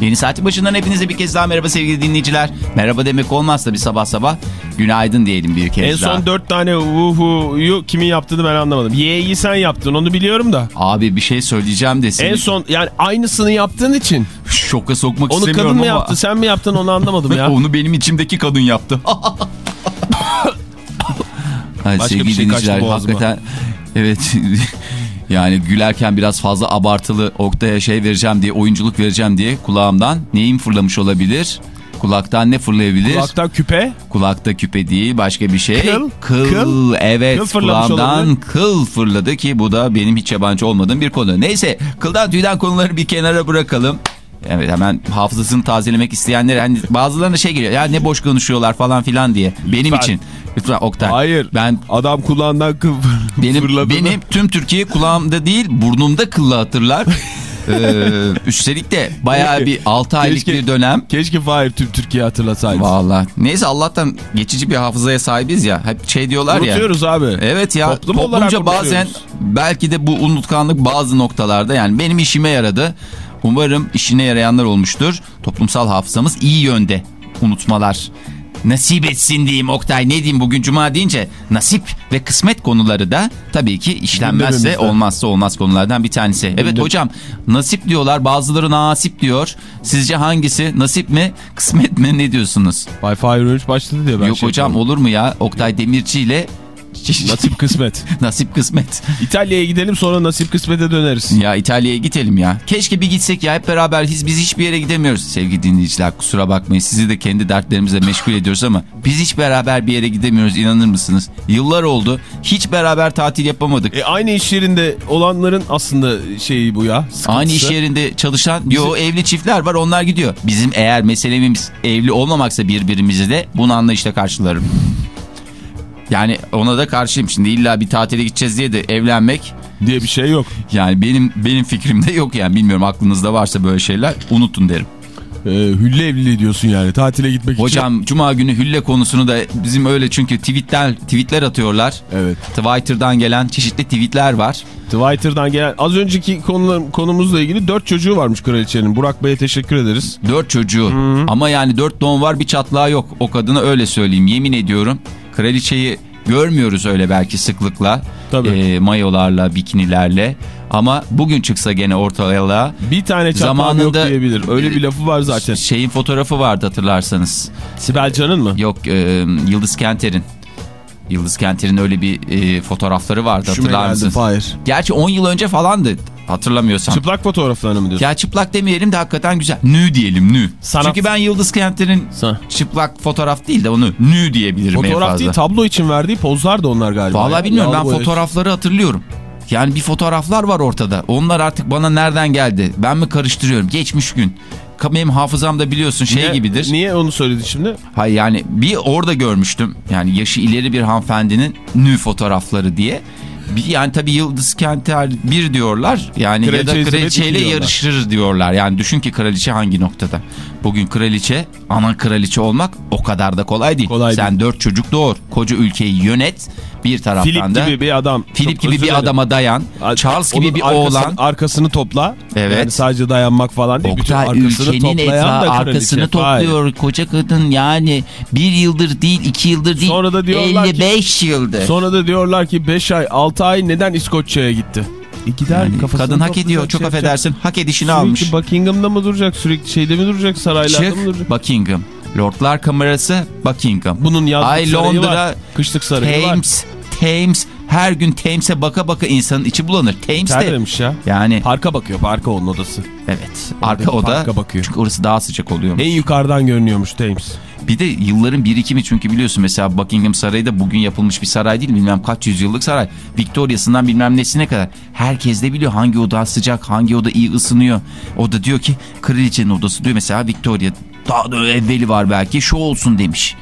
Yeni saatin başından hepinize bir kez daha merhaba sevgili dinleyiciler. Merhaba demek olmazsa bir sabah sabah günaydın diyelim bir kez En daha. son dört tane vuhu'yu kimin yaptığını ben anlamadım. Y'yi sen yaptın onu biliyorum da. Abi bir şey söyleyeceğim de seni En son yani aynısını yaptığın için. şoka sokmak Onu istemiyorum kadın mı ama. yaptı sen mi yaptın onu anlamadım ya. Onu benim içimdeki kadın yaptı. Hayır, Başka sevgili bir şey kaçtı dinleyiciler hakikaten evet yani gülerken biraz fazla abartılı Oktay'a şey vereceğim diye oyunculuk vereceğim diye kulağımdan neyim fırlamış olabilir? Kulaktan ne fırlayabilir? Kulaktan küpe. Kulakta küpe değil başka bir şey. Kıl? Kıl. Kıl? Evet Kıl kulağımdan olabilir. kıl fırladı ki bu da benim hiç yabancı olmadığım bir konu. Neyse kıldan tüyden konuları bir kenara bırakalım. Evet hemen hafızasını tazelemek isteyenler hani bazılarına şey geliyor ya ne boş konuşuyorlar falan filan diye. Benim Lütfen. için. Lütfen Oktay. Hayır. Ben Adam kulağından kıl benim fırladığını- benim tüm Türkiye kulağımda değil burnumda kıllı hatırlar. ee, üstelik de bayağı bir 6 aylık Keşke- bir dönem. Keşke Fahir tüm Türkiye hatırlasaydı. Vallahi. Neyse Allah'tan geçici bir hafızaya sahibiz ya. Hep şey diyorlar ya. Unutuyoruz abi. Evet ya Toplum olarak toplumca bazen unutuyoruz. belki de bu unutkanlık bazı noktalarda yani benim işime yaradı. Umarım işine yarayanlar olmuştur. Toplumsal hafızamız iyi yönde unutmalar. Nasip etsin diyeyim Oktay ne diyeyim bugün cuma deyince nasip ve kısmet konuları da tabii ki işlenmezse olmazsa olmaz konulardan bir tanesi. Evet hocam nasip diyorlar bazıları nasip diyor. Sizce hangisi nasip mi kısmet mi ne diyorsunuz? Wi-Fi 13 başladı diye ben Yok şey hocam yapıyorum. olur mu ya Oktay Demirci ile Nasip kısmet. Nasip kısmet. İtalya'ya gidelim sonra nasip kısmete döneriz. Ya İtalya'ya gidelim ya. Keşke bir gitsek ya hep beraber biz, biz hiçbir yere gidemiyoruz. Sevgili dinleyiciler kusura bakmayın sizi de kendi dertlerimizle meşgul ediyoruz ama biz hiç beraber bir yere gidemiyoruz inanır mısınız? Yıllar oldu hiç beraber tatil yapamadık. E, aynı iş yerinde olanların aslında şeyi bu ya. sıkıntısı. Aynı iş yerinde çalışan yo evli çiftler var onlar gidiyor. Bizim eğer meselemiz evli olmamaksa birbirimizi de bunu anlayışla karşılarım. Yani ona da karşıyım şimdi illa bir tatile gideceğiz diye de evlenmek diye bir şey yok. yani benim benim fikrimde yok yani bilmiyorum aklınızda varsa böyle şeyler unutun derim. E, hülle evliliği diyorsun yani tatile gitmek için. Hocam cuma günü hülle konusunu da bizim öyle çünkü tweetler tweetler atıyorlar. Evet. Twitter'dan gelen çeşitli tweetler var. Twitter'dan gelen az önceki konular, konumuzla ilgili dört çocuğu varmış kraliçenin. Burak Bey'e teşekkür ederiz. Dört çocuğu ama yani dört doğum var bir çatlağı yok. O kadına öyle söyleyeyim yemin ediyorum. Kraliçeyi görmüyoruz öyle belki sıklıkla. Tabii. Ee, mayolarla, bikinilerle. Ama bugün çıksa gene ortalığa Bir tane çatlağım Zamanında- yok diyebilirim. Öyle bir lafı var zaten. şeyin fotoğrafı vardı hatırlarsanız. Sibel Can'ın mı? Yok e, Yıldız Kenter'in. Yıldız Kenter'in öyle bir e, fotoğrafları vardı Şüme hatırlar mısınız? Fahir. Gerçi 10 yıl önce falandı hatırlamıyorsam. Çıplak fotoğraflarını mı diyorsun? Ya çıplak demeyelim de hakikaten güzel. Nü diyelim nü. Sanat. Çünkü ben Yıldız Kenter'in çıplak fotoğraf değil de onu nü diyebilirim en Fotoğraf fazla. değil tablo için verdiği pozlar da onlar galiba. Vallahi Ya. bilmiyorum ben Yağlı boya. fotoğrafları hatırlıyorum. Yani bir fotoğraflar var ortada. Onlar artık bana nereden geldi? Ben mi karıştırıyorum? Geçmiş gün. Benim hafızamda biliyorsun şey Niye- gibidir. Niye onu söyledin şimdi? Hayır yani bir orada görmüştüm. Yani yaşı ileri bir hanımefendinin nü fotoğrafları diye. Bir, yani tabii Yıldız Kenter bir diyorlar. Yani Kraliçe ya da kraliçeyle yarışır diyorlar. Yani düşün ki kraliçe hangi noktada. Bugün kraliçe, ana kraliçe olmak o kadar da kolay değil. Kolay Sen dört çocuk doğur. Koca ülkeyi yönet. Bir taraftan Filip da gibi bir adam. Çok gibi bir adama dayan. Charles gibi bir arkasını- oğlan. Arkasını topla. Evet. Yani sadece dayanmak falan değil. Bütün Oktay arkasını ülkenin kraliçe. arkasını Hayır. topluyor. Koca kadın yani bir yıldır değil iki yıldır değil. Sonra da diyorlar ki- 55 yıldır. Sonra da diyorlar ki 5 ay 6 ay neden İskoçya'ya gitti? E gider Yani kadın hak ediyor çok şey yapacak. affedersin. Hak edişini Sürekli almış. Buckingham'da mı duracak? Sürekli şeyde mi duracak? Saraylarda mı Çık duracak? Buckingham. Lordlar Kamerası Buckingham. Bunun yazlık Ay sarayı Londra, var. Kışlık sarayı var. Thames, Thames. Her gün Thames'e baka baka insanın içi bulanır. Thames'te Terlemiş ya. yani Parka bakıyor. Parka onun odası. evet arka oda parka bakıyor. çünkü orası daha sıcak oluyor. En yukarıdan görünüyormuş Thames. Bir de yılların birikimi çünkü biliyorsun mesela Buckingham Sarayı da bugün yapılmış bir saray değil bilmem kaç yüzyıllık saray. Victoria'sından bilmem nesine kadar. Herkes de biliyor hangi oda sıcak hangi oda iyi ısınıyor. O da diyor ki kraliçenin odası diyor mesela Victoria daha da evveli var belki şu olsun demiş.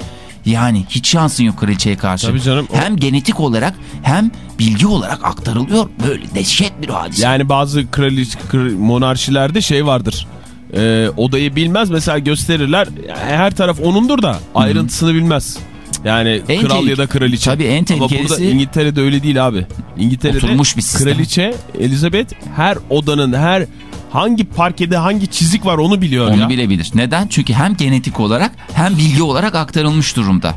Yani hiç şansın yok kraliçeye karşı. Tabii canım, o- Hem genetik olarak hem bilgi olarak aktarılıyor. Böyle dehşet bir hadise. Yani bazı kraliç, kr- monarşilerde şey vardır. Ee, odayı bilmez mesela gösterirler. Her taraf onundur da ayrıntısını bilmez. Yani En kral ya da kraliçe. Tabii en Ama burada tehlikelisi- İngiltere'de öyle değil abi. İngiltere'de Oturmuş bir sistem. kraliçe Elizabeth her odanın her hangi parkede hangi çizik var onu biliyor Onu ya. bilebilir. Neden? Çünkü hem genetik olarak hem bilgi olarak aktarılmış durumda.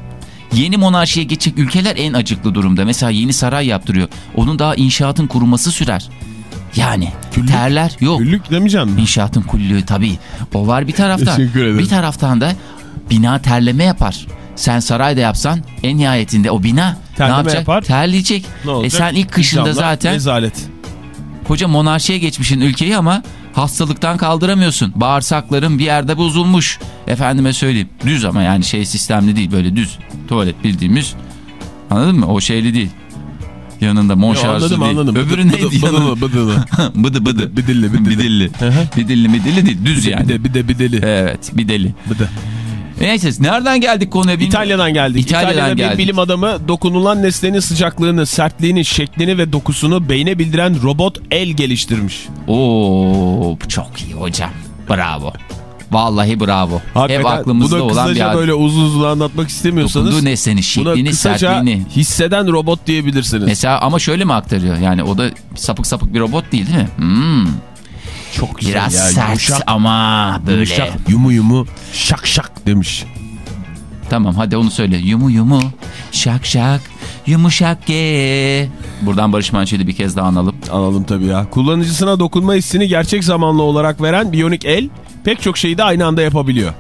Yeni monarşiye geçecek ülkeler en acıklı durumda. Mesela yeni saray yaptırıyor. Onun daha inşaatın kuruması sürer. Yani Küllük- terler yok. Güllük demeyeceğim mi? İnşaatın kullüğü tabii. O var bir taraftan. Bir taraftan da bina terleme yapar. Sen sarayda yapsan en nihayetinde o bina Terleme ne yapacak? yapar. Terleyecek. Ne E olacak? sen ilk kışında Camlar, zaten Rezalet. koca monarşiye geçmişin ülkeyi ama hastalıktan kaldıramıyorsun. Bağırsakların bir yerde bozulmuş. Efendime söyleyeyim. Düz ama yani şey sistemli değil böyle düz. Tuvalet bildiğimiz. Anladın mı? O şeyli değil. Yanında Yo, monşarjlı anladım değil. anladım. Öbürü Bıdı- neydi bıdı- yanında? bıdılı, bıdılı. bıdı bıdı. Bidilli, bidilli. Bidilli. Bidilli değil. Düz yani. Bir de bir de bir deli. Evet bir deli. Neyse nereden geldik konuya bilmiyorum. İtalya'dan geldik. İtalya'dan İtalya'da geldik. bir bilim adamı dokunulan nesnenin sıcaklığını, sertliğini, şeklini ve dokusunu beyne bildiren robot el geliştirmiş. Oo çok iyi hocam. Bravo. Vallahi bravo. Hep aklımızda olan bir böyle uzun uzun anlatmak istemiyorsanız Dokunduğu nesnenin şeklini, sertliğini. hisseden robot diyebilirsiniz. Mesela ama şöyle mi aktarıyor? Yani o da sapık sapık bir robot değil değil mi? Hmm, Çok güzel biraz ya, sert yumuşak, ama böyle. yumuşak, yumu yumu şak şak demiş. Tamam hadi onu söyle. Yumu yumu, şak şak, yumuşak ge. Buradan Barış Manço'yu bir kez daha analım. Analım tabii ya. Kullanıcısına dokunma hissini gerçek zamanlı olarak veren biyonik el pek çok şeyi de aynı anda yapabiliyor.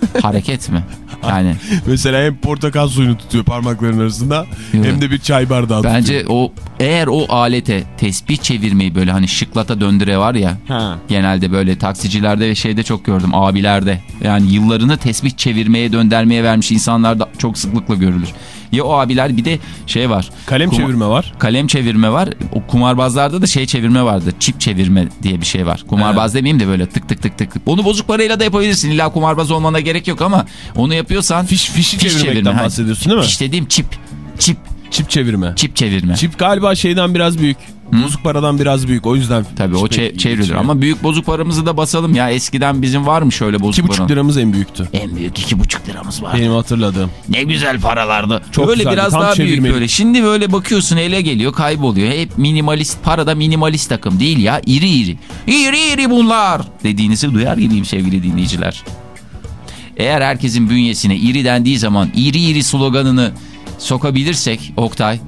Hareket mi? Yani Mesela hem portakal suyunu tutuyor parmaklarının arasında Evet. hem de bir çay bardağı tutuyor. bence o eğer o alete tespih çevirmeyi böyle hani şıklata döndüre var ya Ha. genelde böyle taksicilerde ve şeyde çok gördüm abilerde. Yani yıllarını tespih çevirmeye döndürmeye vermiş insanlarda çok sıklıkla görülür. Ya o abiler bir de şey var. Kalem Kuma- çevirme var. Kalem çevirme var. O kumarbazlarda da şey çevirme vardı. Çip çevirme diye bir şey var. Kumarbaz demeyeyim de böyle tık tık tık tık. Onu bozuk parayla da yapabilirsin. İlla kumarbaz olmana gerek yok ama onu yapıyorsan Fiş, fişi çevirmekten Ha, bahsediyorsun değil mi? Fiş dediğim çip. Çip. Çip çevirme. Çip çevirme. Çip galiba şeyden biraz büyük. Bozuk paradan biraz büyük. O yüzden Tabii o çevrilir ama büyük bozuk paramızı da basalım ya. Eskiden bizim var mı şöyle bozuk 2,5 para? liramız en büyüktü. En büyük iki buçuk liramız var. Benim hatırladığım. Ne güzel paralardı. Çok böyle güzeldi, biraz tam daha büyük çevirmeli. böyle. Şimdi böyle bakıyorsun ele geliyor kayboluyor. Hep minimalist parada minimalist takım değil ya. İri iri. İri iri bunlar dediğinizi duyar gibiyim sevgili dinleyiciler. Eğer herkesin bünyesine iri dendiği zaman iri iri sloganını sokabilirsek Oktay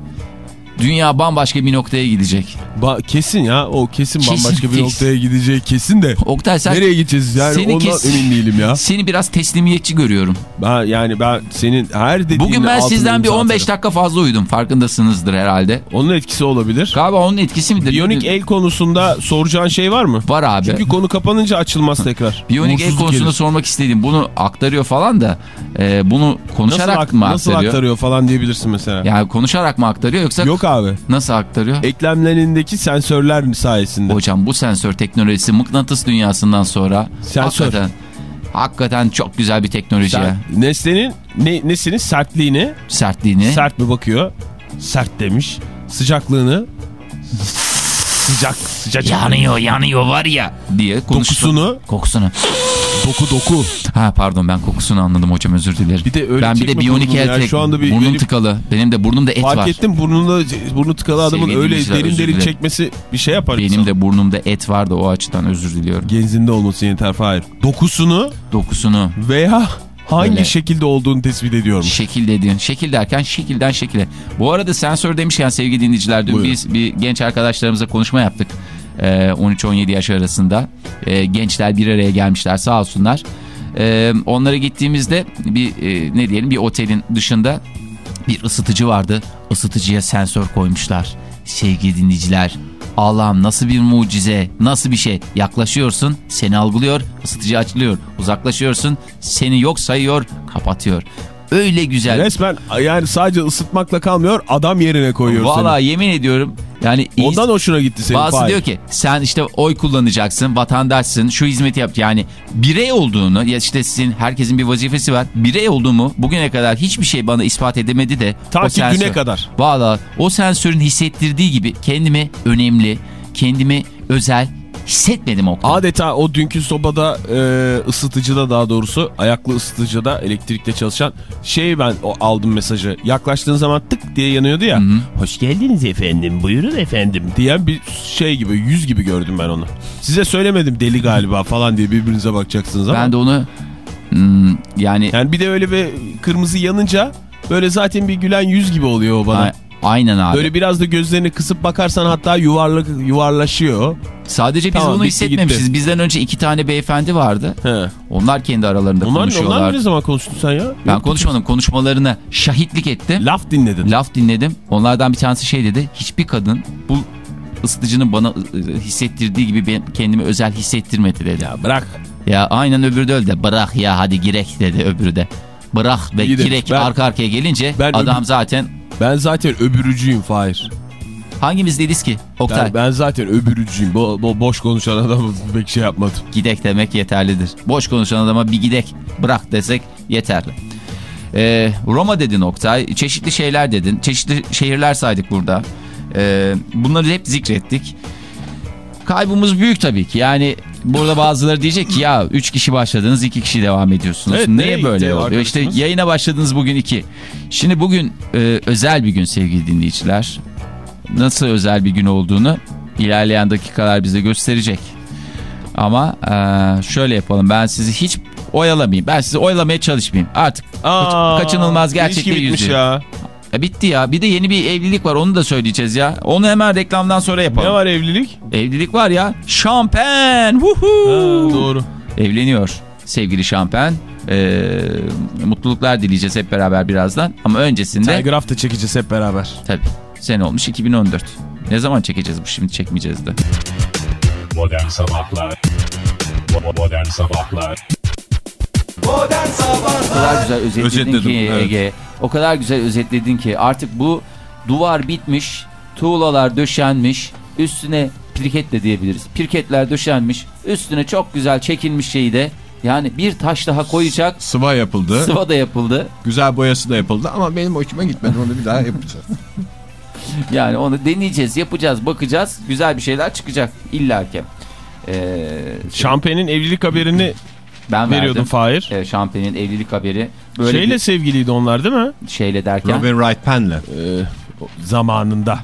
dünya bambaşka bir noktaya gidecek. Ba kesin ya o kesin, Kesin, bambaşka bir kesin. noktaya gideceği kesin de. Oktay sen Nereye gideceğiz yani Seni ondan kes- emin değilim ya. seni biraz teslimiyetçi görüyorum. Ben, yani ben senin her dediğinle Bugün ben sizden bir imza 15 atarım. dakika fazla uyudum. Farkındasınızdır herhalde. Onun etkisi olabilir. Galiba onun etkisi midir? Biyonik el konusunda soracağın şey var mı? Var abi. Çünkü konu kapanınca açılmaz tekrar. Biyonik el konusunda gelir. sormak istediğim bunu aktarıyor falan da e, bunu nasıl, konuşarak ak- mı nasıl aktarıyor? aktarıyor falan diyebilirsin mesela. Yani konuşarak mı aktarıyor yoksa Yok abi. nasıl aktarıyor? Eklemlerindeki sensörler sayesinde. Hocam bu sensör teknolojisi mıknatıs dünyasından sonra Sensör. hakikaten hakikaten çok güzel bir teknoloji. Sen nesnenin ne, nesinin sertliğini Sertliğini. sert mi bakıyor? Sert demiş. Sıcaklığını sıcak sıcacık. yanıyor yanıyor var ya diye konuştu. Dokusunu Kokusunu. Doku doku. Ha pardon ben kokusunu anladım hocam özür dilerim. Bir de öyle ben bir de biyonik el tek- Şu anda bir- burnum benim- tıkalı. Benim de burnumda et Fark var. ettim burnunda burnu tıkalı adamın Sevgili öyle derin derin çekmesi bir şey yapar. Benim insan. de burnumda et vardı o açıdan özür diliyorum. genzinde olması yeter Fahir. Dokusunu Dokusunu veya hangi Öyle. şekilde olduğunu tespit ediyorum. Şekil dediğin. Şekil derken şekilden şekile. Bu arada sensör demişken sevgili dinleyiciler dün Buyurun. biz bir genç arkadaşlarımızla konuşma yaptık. Ee, 13-17 yaş arasında. Ee, gençler bir araya gelmişler sağ olsunlar. Ee, onlara gittiğimizde bir e, ne diyelim bir otelin dışında bir ısıtıcı vardı. Isıtıcıya sensör koymuşlar. Sevgili dinleyiciler Allah'ım nasıl bir mucize, nasıl bir şey. Yaklaşıyorsun, seni algılıyor, ısıtıcı açılıyor. Uzaklaşıyorsun, seni yok sayıyor, kapatıyor. Öyle güzel. Resmen yani sadece ısıtmakla kalmıyor adam yerine koyuyor Valla yemin ediyorum yani. Ondan hoşuna gitti senin bazı diyor ki sen işte oy kullanacaksın, vatandaşsın, şu hizmeti yap. Yani birey olduğunu ya işte sizin herkesin bir vazifesi var. Birey olduğumu bugüne kadar hiçbir şey bana ispat edemedi de. Ta ki güne kadar. Valla o sensörün hissettirdiği gibi kendimi önemli, kendimi özel hissetmedim o kadar. Adeta o dünkü sobada e, ısıtıcıda daha doğrusu ayaklı ısıtıcıda elektrikle çalışan şeyi ben o, aldım mesajı. Yaklaştığın zaman tık diye yanıyordu ya. Hoş geldiniz efendim buyurun efendim diyen bir şey gibi yüz gibi gördüm ben onu. Size söylemedim deli galiba falan diye birbirinize bakacaksınız ama. Ben de onu hmm, yani Yani bir de öyle bir kırmızı yanınca böyle zaten bir gülen yüz gibi oluyor o bana. a- aynen abi. Böyle biraz da gözlerini kısıp bakarsan hatta yuvarlak yuvarlaşıyor. Sadece biz Tamam, bunu hissetmemişiz. gitti. Bizden önce iki tane beyefendi vardı. He. Onlar kendi aralarında Onlar, konuşuyorlar. onlar ne zaman konuştun sen ya? Ben Yok, konuşmadım. Konuşmalarına şahitlik ettim. Laf dinledin. Laf dinledim. Onlardan bir tanesi şey dedi. Hiçbir kadın bu ısıtıcının bana ı- hissettirdiği gibi ben kendimi özel hissettirmedi dedi. Ya, Bırak. aynen öbürü de öyle de. Bırak ya hadi girek dedi öbürü de. Bırak ve İyi girek Ben- arka arkaya gelince ben adam öbür- zaten Ben zaten öbürücüyüm Fahir. hangimiz değiliz ki? Oktay Ben, ben zaten öbürücüyüm. Bo, bo- boş konuşan adam pek şey yapmadım. gidek demek yeterlidir. Boş konuşan adama bir gidek bırak desek yeterli. Ee, Roma dedin Oktay. Çeşitli şeyler dedin. Çeşitli şehirler saydık burada. Ee, bunları hep zikrettik. Kaybımız büyük tabii ki. Yani burada bazıları diyecek ki ya 3 kişi başladınız 2 kişi devam ediyorsunuz. Evet, Niye böyle oluyor? İşte yayına başladınız bugün 2. Şimdi bugün e, özel bir gün sevgili dinleyiciler. Nasıl özel bir gün olduğunu ilerleyen dakikalar bize gösterecek. Ama e, şöyle yapalım. Ben sizi hiç oyalamayayım. Ben sizi oyalamaya çalışmayayım. Artık kaç- kaçınılmaz bitmiş yüzüyor. ya. E, bitti ya. Bir de yeni bir evlilik var. Onu da söyleyeceğiz ya. Onu hemen reklamdan sonra yapalım. Ne var evlilik? Evlilik var ya. Şampen. Doğru. Evleniyor. sevgili şampen. Ee, mutluluklar dileyeceğiz hep beraber birazdan. Ama öncesinde Telgraf da çekeceğiz hep beraber. tabii sene olmuş 2014. Ne zaman çekeceğiz bu şimdi çekmeyeceğiz de. Modern Sabahlar Modern Sabahlar Modern O Sabahlar kadar güzel özetledin Özetledim, ki evet. Ege. O kadar güzel özetledin ki artık bu duvar bitmiş, tuğlalar döşenmiş, üstüne pirket de diyebiliriz. Pirketler döşenmiş, üstüne çok güzel çekilmiş şeyi de yani bir taş daha koyacak Sıva yapıldı. sıva da yapıldı. Güzel boyası da yapıldı ama benim hoşuma gitmedi. Onu bir daha yapacağız. Yani onu deneyeceğiz, yapacağız, bakacağız. Güzel bir şeyler çıkacak illaki. Ee, Şampen'in evlilik haberini ben veriyordum verdim. Fahir. Ee, Şampen'in evlilik haberi. Böyle Şeyle bir sevgiliydi onlar değil mi? şeyle derken. Robin Wright Penn'le. Ee, zamanında.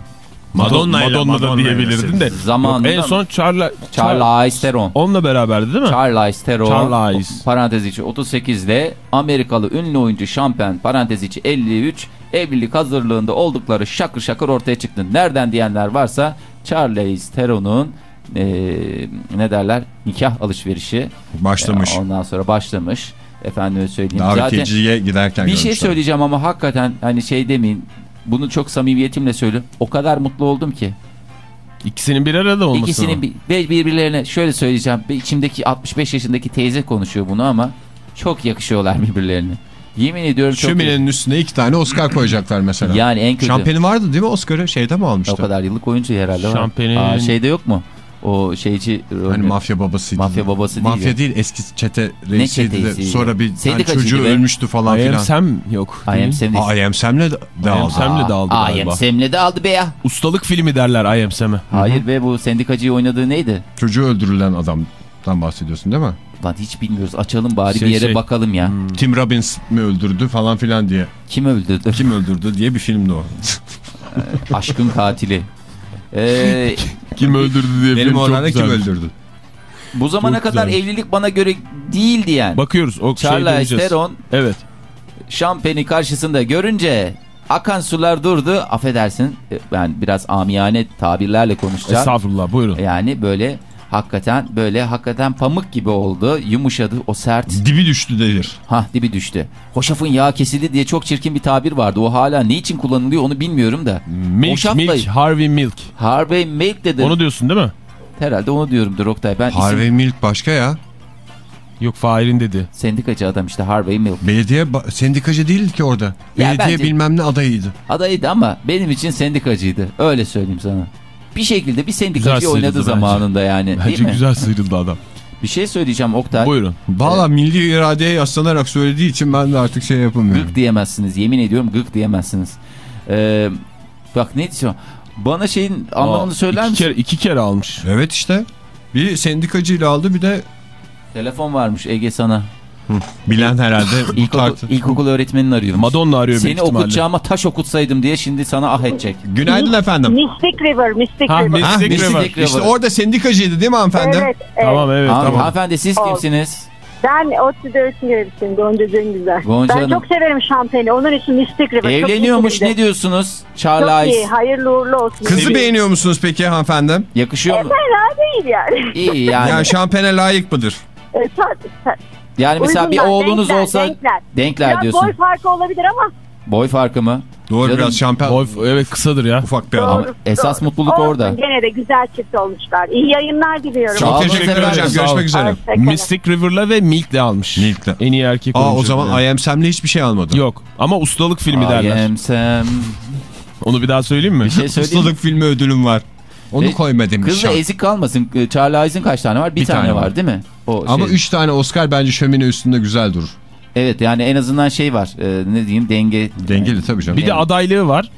Madonna'yla, Madonna da Madonna'yla diyebilirdin de. Zamanında Yok, en son Charla, Charlize Theron. Onunla beraberdi değil mi? Charlize Theron Charlize. parantez içi 38 ile Amerikalı ünlü oyuncu şampiyon parantez içi 53 evlilik hazırlığında oldukları şakır şakır ortaya çıktı. Nereden diyenler varsa Charlize Theron'un eee, ne derler nikah alışverişi Başlamış. e, ondan sonra başlamış. Efendime söyleyeyim. Zaten Davetiyeciye giderken bir şey söyleyeceğim ama hakikaten hani şey demeyin. Bunu çok samimiyetimle söylüyorum. O kadar mutlu oldum ki. İkisinin bir arada olması İkisinin bir, birbirlerine şöyle söyleyeceğim. Bir içimdeki 65 yaşındaki teyze konuşuyor bunu ama çok yakışıyorlar birbirlerine. Yemin ediyorum çok Şöminenin üstüne iki tane Oscar koyacaklar mesela. Yani en kötü. Şampiyonu vardı değil mi Oscar'ı? Şeyde mi o almıştı? kadar yıllık oyuncu herhalde var. Şampen'in- Aa, şeyde yok mu? O şeyci Hani mafya babasıydı. Mafya babası değil Mafya ya. değil eski çete reisiydi de sonra bir Sendikacıydı çocuğu be. ölmüştü falan filan. Sam yok. I am Sam değil. Aa, I Am Sam'le de, aldı. Sam'le de aldı galiba. am Sam'le de aldı be ya. Ustalık filmi derler I am Sam'e. Hayır be bu sendikacıyı oynadığı neydi? Çocuğu öldürülen adamdan bahsediyorsun değil mi? Lan hiç bilmiyoruz. Açalım bari Şey, bir yere şey. bakalım ya. Tim Robbins mi öldürdü falan filan diye. Kim öldürdü? Kim öldürdü diye bir filmdi o. Aşkın katili. Ee, Kim öldürdü diye Benim oranda kim öldürdü? bu zamana Çok kadar güzelmiş. evlilik bana göre değildi yani. Bakıyoruz. O şey Charlize döneceğiz. Theron Evet. şampeni karşısında görünce akan sular durdu. Affedersin e, ben biraz amiyane tabirlerle konuşacağım. Estağfurullah buyurun. Yani böyle hakikaten böyle hakikaten pamuk gibi oldu. Yumuşadı o sert. Dibi düştü denir. Hah dibi düştü. Hoşafın yağı kesildi diye çok çirkin bir tabir vardı. O hala ne için kullanılıyor onu bilmiyorum da. Milk, Hoşafla- Milk, Harvey Milk. Harvey Milk dedi. Onu diyorsun değil mi? Herhalde onu diyorumdur Oktay. Ben isim Harvey Milk başka ya. Yok Fahir'in dedi. sendikacı adam işte Harvey Milk. Belediye sendikacı değildi ki orada. Belediye bence- bilmem ne adayıydı. Adayıydı ama benim için sendikacıydı. Öyle söyleyeyim sana. Bir şekilde bir sendikacı oynadı bence. zamanında yani. değil Bence mi? güzel sıyrıldı adam. Bir şey söyleyeceğim Oktay. Buyurun. Valla milli iradeye yaslanarak söylediği için ben de artık şey yapamıyorum. Gık diyemezsiniz. Yemin ediyorum gık diyemezsiniz. Ee, bak ne diyeceğim. Bana şeyin anlamını Aa, söyler iki misin? Kere, iki kere almış. Evet işte. Bir sendikacıyla aldı bir de Telefon varmış Ege sana. Bilen herhalde İlkokul, ilkokul öğretmenin arıyormuş. Madonna arıyor Seni okutacağıma taş okutsaydım diye şimdi sana ah edecek. Günaydın efendim. Mystic River, Mystic Ha, River. Ha, Mystic Mystic River. River. İşte orada sendikacıydı değil mi hanımefendi? Evet, evet. Tamam evet Ha- tamam. Hanımefendi siz kimsiniz? Ben ODTÜ'de öğretim görevlisiyim. Gonca Cengizler. Gonca ben Hanım. çok severim şampanyayı. Onun için Mystic River. çok Evleniyormuş ne diyorsunuz? Çok iyi. Charlize. Hayırlı uğurlu olsun. Kızı Sevi- beğeniyor musunuz peki hanımefendi? Yakışıyor mu? Fena değil yani. İyi yani. Yani şampene layık mıdır? E, tabii, tabii. Yani mesela bir oğlunuz denkler, olsa Denkler. denkler Biraz diyorsun. boy farkı olabilir ama. Boy farkı mı? Doğru Canım, biraz şampen. Boy, evet kısadır ya. Ufak bir Doğru, adam. esas doğru. mutluluk Olsun, orada. Gene de güzel çift olmuşlar. İyi yayınlar diliyorum. Çok teşekkür ederim. olun. Görüşmek üzere. Mystic River'la ve Milk'le almış. Milk'le. En iyi erkek Aa o oyuncu. zaman I Am Sam'le hiçbir şey almadı. Yok ama ustalık filmi I derler. am Sam. Onu bir daha söyleyeyim mi? Bir şey söyleyeyim. mi? Ustalık filmi ödülüm var. Onu Ve koyma demiş. Kız da ezik kalmasın. Ee, Charlize'ın kaç tane var? Bir, Bir tane, tane var. var. değil mi? O Ama şey- 3 tane Oscar bence şömine üstünde güzel durur. Evet yani en azından şey var. Ee, ne diyeyim denge. Dengeli tabii canım. Bir de adaylığı var.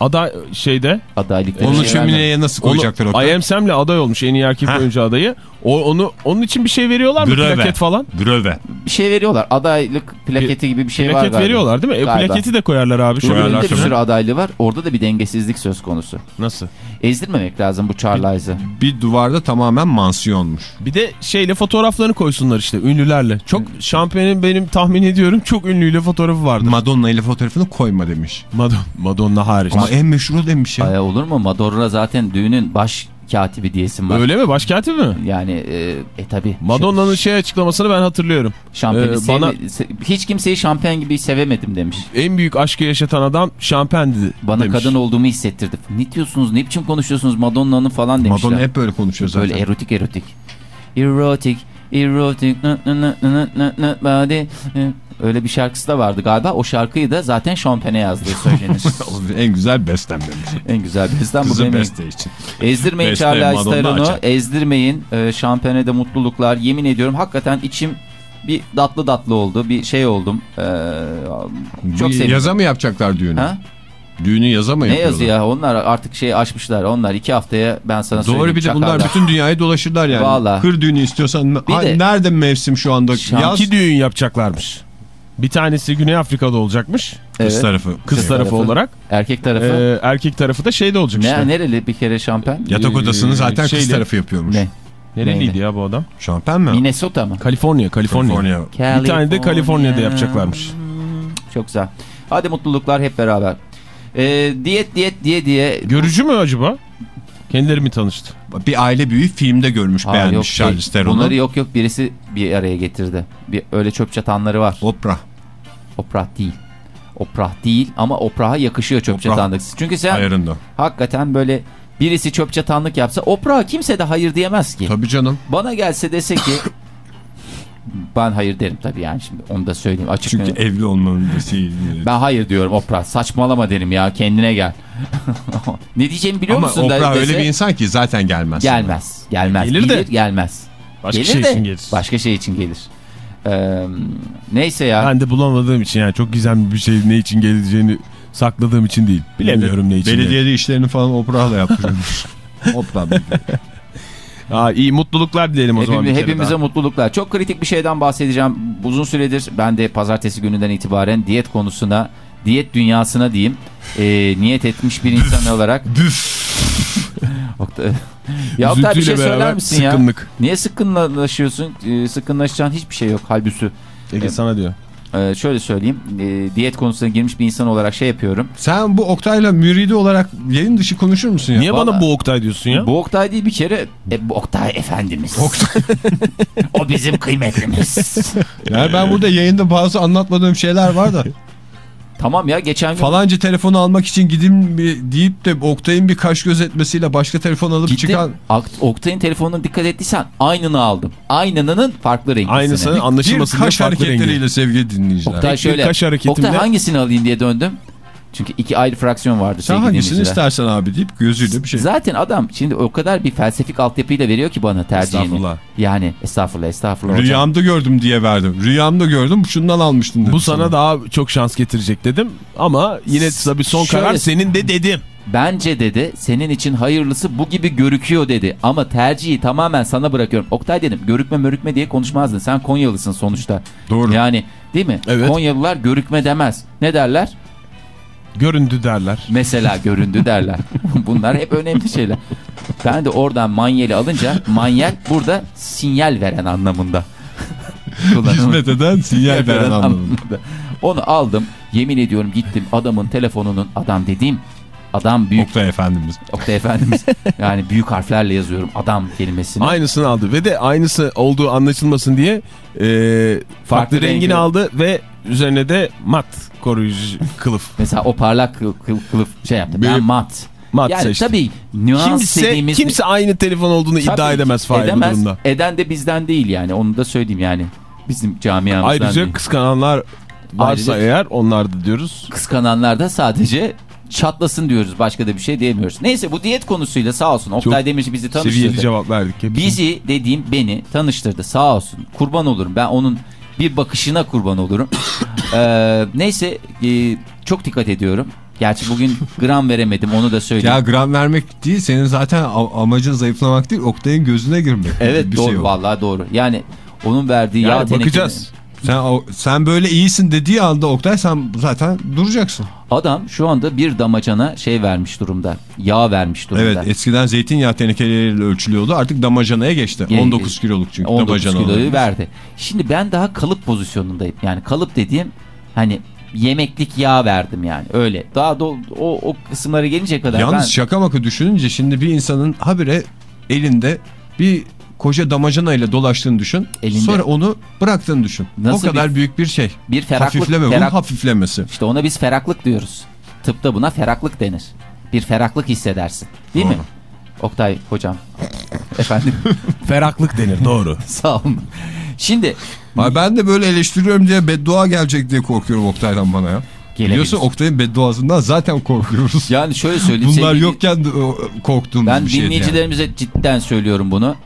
Aday şeyde. Adaylık. Onu şey şömineye nasıl koyacaklar Onu? I Am Sam'le aday olmuş en iyi erkek Heh. oyuncu adayı. O, onu onun için bir şey veriyorlar mı? Gröve. Plaket falan. Gröve. Bir şey veriyorlar. Adaylık plaketi gibi bir şey var Plaket veriyorlar değil mi? E, Galiba. plaketi de koyarlar abi. Şu bir sürü adaylı var. Orada da bir dengesizlik söz konusu. Nasıl? Ezdirmemek lazım bu Charlize'ı. Bir duvarda tamamen mansiyonmuş. Bir de şeyle fotoğraflarını koysunlar işte ünlülerle. Çok şampiyonin benim tahmin ediyorum çok ünlüyle fotoğrafı vardı. Madonna ile fotoğrafını koyma demiş. Madonna, Madonna hariç. Ama en meşhuru demiş ya. Ay, olur mu? Madonna zaten düğünün baş katibi diyesim var. Öyle mi? Başkatibi mi? Yani e, e tabi. Madonna'nın şey açıklamasını ben hatırlıyorum. Şampiyonu Ee, bana- hiç kimseyi şampiyon gibi sevemedim demiş. En büyük aşkı yaşatan adam şampendi Bana demiş. kadın olduğumu hissettirdi. Ne diyorsunuz? Ne biçim konuşuyorsunuz Madonna'nın falan demişler. Madonna hep böyle konuşuyor zaten. Böyle erotik erotik. Erotik, erotik, body. Öyle bir şarkısı da vardı galiba. O şarkıyı da zaten şampiyona yazdığı söylenir. en güzel bestem demiş. en güzel besten bu benim. beste için. Ezdirmeyin Charles Theron'u. Ezdirmeyin. Ee, şampiyonede mutluluklar. Yemin ediyorum hakikaten içim bir datlı datlı oldu. Bir şey oldum. Ee, çok Bir sevindim. Yaza mı yapacaklar düğünü? Ha? Düğünü yaza mı Ne yapıyorlar? yazı ya? Onlar artık şey aşmışlar. Onlar iki haftaya ben sana söyleyeyim. Doğru bir de bunlar bütün dünyayı dolaşırlar yani. Vallahi. Kır düğünü istiyorsan Bir Ha, de- nerede mevsim şu anda? Şan- Yaz İki düğün yapacaklarmış. Bir tanesi Güney Afrika'da olacakmış. kız Evet. tarafı. Kız Şey tarafı, tarafı. olarak. Erkek tarafı. Ee, erkek tarafı da şeyde olacak ne, işte. Nereli bir kere şampiyon? Yatak odasını zaten kız şeyle- tarafı yapıyormuş. Ne? Nereliydi Neydi? ya bu adam? Şampen mi? Minnesota mı? Kaliforniya, Kaliforniya. Kaliforniya. Bir tane de Kaliforniya'da yapacaklarmış. Çok güzel. Hadi mutluluklar hep beraber. Ee, diyet diyet diye diye. Görücü mü acaba? Kendileri mi tanıştı? Bir aile büyüğü filmde görmüş Aa, beğenmiş yok, Charles şey, Theron'u. Bunları yok yok birisi bir araya getirdi. Bir öyle çöp çatanları var. Oprah. Oprah değil. Oprah değil ama Oprah'a yakışıyor çöp Oprah çatanlık. Çünkü sen Ayarında. hakikaten böyle birisi çöp çatanlık yapsa Oprah'a kimse de hayır diyemez ki. Tabii canım. Bana gelse dese ki ben hayır derim tabii yani şimdi onu da söyleyeyim açık. Çünkü evli olmanın da şeyi. Ben hayır diyorum Oprah. Saçmalama derim ya kendine gel. ne diyeceğimi biliyor Ama musun? Oprah da- öyle bir insan ki zaten gelmez. Gelmez. Gelmez. Gelir de. Gelir gelmez. Başka gelir şey de, için gelir. Başka şey için gelir. Ee, neyse ya. Ben de bulamadığım için yani çok gizemli bir şey ne için geleceğini sakladığım için değil. Bilemiyorum ne için. Belediyede işlerini falan Oprah'la yaptırıyormuş. Oprah Bey. Aa, iyi mutluluklar dilelim o zaman. Bir kere hepimize daha. mutluluklar. Çok kritik bir şeyden bahsedeceğim. Uzun süredir ben de pazartesi gününden itibaren diyet konusuna, diyet dünyasına diyeyim, e, niyet etmiş bir insan olarak. Ya Oktay bir şey söyler misin ya? sıkkınlık. Niye sıkkınlaşıyorsun? E, sıkkınlaşacağın hiçbir şey yok halbuki. Ege sana diyor. E, şöyle söyleyeyim. E, diyet konusuna girmiş bir insan olarak şey yapıyorum. Sen bu Oktay'la müridi olarak yayın dışı konuşur musun ya? Niye Vallahi- bana bu Oktay diyorsun ya? Bu Oktay değil bir kere. E, bu Oktay efendimiz. o bizim kıymetlimiz. Yani ben burada yayında bazı anlatmadığım şeyler var da. Tamam ya geçen gün Falanca telefonu almak için gideyim bir deyip de Oktay'ın bir kaş gözetmesiyle başka telefon alıp Gittim. çıkan Oktay'ın telefonuna dikkat ettiysen aynısını aldım. Aynının farklı renklisini. Aynısının bir anlaşılması kaş hareketleriyle sevgili dinleyiciler. Oktay bir şöyle. kaş hareketimle- Oktay hangisini alayım diye döndüm. Çünkü iki ayrı fraksiyon vardı. Sen hangisini istersen abi deyip gözüyle bir şey. Zaten adam şimdi o kadar bir felsefik altyapıyla veriyor ki bana tercihini. Estağfurullah. Yani estağfurullah estağfurullah. hocam. Rüyamda gördüm diye verdim. Rüyamda gördüm şundan almıştın dedim Bu sana daha çok şans getirecek dedim. Ama yine tabii son Şöyle- karar senin de dedim. Bence dedi senin için hayırlısı bu gibi görüküyor dedi. Ama tercihi tamamen sana bırakıyorum. Oktay dedim görükme mörükme diye konuşmazdın. Sen Konyalısın sonuçta. Doğru. Yani değil mi? Evet. Konyalılar görükme demez. Ne derler? Göründü derler. Mesela göründü derler. Bunlar hep önemli şeyler. Ben de oradan manyeli alınca manyel burada sinyal veren anlamında. Hizmet eden sinyal veren anlamında. Onu aldım. Yemin ediyorum gittim adamın telefonunun adam dediğim adam büyük Oktay Efendimiz. Oktay Efendimiz yani büyük harflerle yazıyorum adam kelimesini. Aynısını aldı ve de aynısı olduğu anlaşılmasın diye e, farklı, Farklı rengini rengi. aldı ve üzerine de mat koruyucu kılıf. Mesela o parlak kıl, kıl- kılıf şey yaptı. Ben Benim- mat. Mat yani seçti. tabii nüans Kimse, dediğimiz... kimse aynı telefon olduğunu Tabii iddia edemez Fahir bu durumda. Eden de bizden değil yani onu da söyleyeyim yani. Bizim camiamızdan Ayrıca değil. kıskananlar varsa Ayrıca- eğer onlar da diyoruz. Kıskananlar da sadece çatlasın diyoruz. Başka da bir şey diyemiyoruz. Neyse bu diyet konusuyla sağ olsun. Oktay Demirci bizi Seviyeli tanıştırdı. cevap verdik. hepsine. Bizi dediğim beni tanıştırdı sağ olsun. Kurban olurum ben onun bir bakışına kurban olurum. Ee, neyse e, çok dikkat ediyorum. Gerçi bugün gram veremedim onu da söyleyeyim. Ya gram vermek değil senin zaten amacın zayıflamak değil Oktay'ın gözüne girmek. evet bir doğru şey vallahi doğru. Yani onun verdiği Yani yağ bakacağız. Sen, o- sen böyle iyisin dediği anda Oktay sen zaten duracaksın. Adam şu anda bir damacana şey vermiş durumda. Yağ vermiş durumda. Evet eskiden zeytinyağı tenekeleriyle ölçülüyordu artık damacanaya geçti. Ge- 19 kiloluk çünkü 19 damacana. kiloyu olarak. verdi. Şimdi ben daha kalıp pozisyonundayım. Yani kalıp dediğim hani yemeklik yağ verdim yani öyle. Daha da o, o kısımlara gelince kadar Yalnız ben... şaka maka düşününce şimdi bir insanın habire elinde bir koca damacana ile dolaştığını düşün. Elinde. Sonra onu bıraktığını düşün. Nasıl o kadar bir- büyük bir şey. bir feraklık- Hafifleme, ferak- hafiflemesi. İşte ona biz feraklık diyoruz. Tıpta buna feraklık denir. Bir feraklık hissedersin. Değil mi? Oktay hocam. Efendim Feraklık denir doğru. sağ olun. Şimdi Ay ben de böyle eleştiriyorum diye beddua gelecek diye korkuyorum Oktay'dan bana ya. Biliyorsun Oktay'ın bedduasından zaten korkuyoruz. yani şöyle söyleyeyim. Bunlar sevgili- yokken korktuğumuz Ben bir şeydi yani. dinleyicilerimize cidden söylüyorum bunu.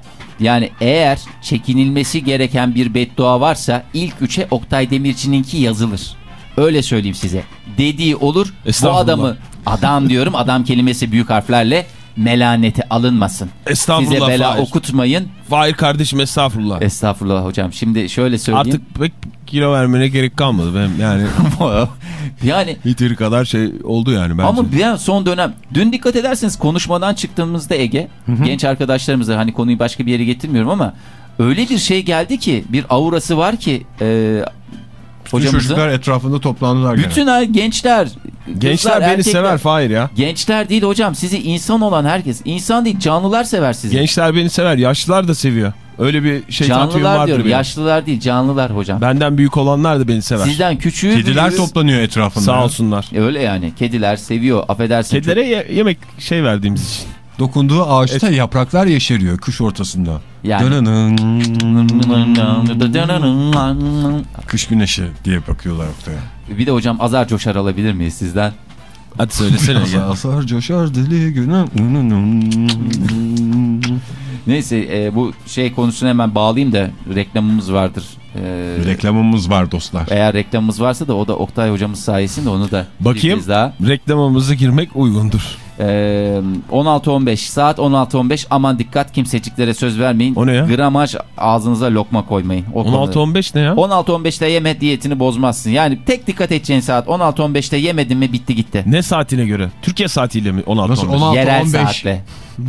Yani eğer çekinilmesi gereken bir beddua varsa ilk üçe Oktay Demirci'ninki yazılır. Öyle söyleyeyim size. Dediği olur bu adamı adam diyorum adam kelimesi büyük harflerle melaneti alınmasın. Estağfurullah Size bela Fahir. okutmayın. Fahir kardeşim estağfurullah. Estağfurullah hocam. Şimdi şöyle söyleyeyim. Artık pek kilo vermene gerek kalmadı benim yani yani yeteri kadar şey oldu yani bence. Ama ben son dönem dün dikkat ederseniz konuşmadan çıktığımızda Ege genç arkadaşlarımıza hani konuyu başka bir yere getirmiyorum ama öyle bir şey geldi ki bir aurası var ki e, Bütün hocamızın çocuklar etrafında toplandılar gene. bütün her- gençler Gençler kızlar, beni erkekler- sever Fahir ya. Gençler değil hocam sizi insan olan herkes insan değil canlılar sever sizi. Gençler beni sever yaşlılar da seviyor. Öyle bir şey canlılar diyorum benim. yaşlılar değil canlılar hocam. Benden büyük olanlar da beni sever. Sizden küçüğü Kediler büyüğü- toplanıyor etrafında. Sağ ya. olsunlar. Öyle yani kediler seviyor affedersin. Kedilere ye- yemek şey verdiğimiz için. Dokunduğu ağaçta yapraklar yeşeriyor kış ortasında. Yani-. Kış güneşi diye bakıyorlar Oktay'a. Bir de hocam azar coşar alabilir miyiz sizden? Hadi söylesene ya. Asar coşar deli güne. Neyse e, bu şey konusuna hemen bağlayayım da reklamımız vardır. E, Reklamımız var dostlar. eğer reklamımız varsa da o da Oktay hocamız sayesinde onu da bir Bakayım kez daha. reklamımıza girmek uygundur. E, 16-15 saat 16-15 aman dikkat kimseciklere söz vermeyin. O ne ya? Gramaj ağzınıza lokma koymayın. O konuda. 16-15 ne ya? 16-15'te yeme diyetini bozmazsın. Yani tek dikkat edeceğin saat 16-15'te yemedin mi bitti gitti. Ne saatine göre? Türkiye saatiyle mi 16-15? Nasıl 16 Yerel 15 saatle.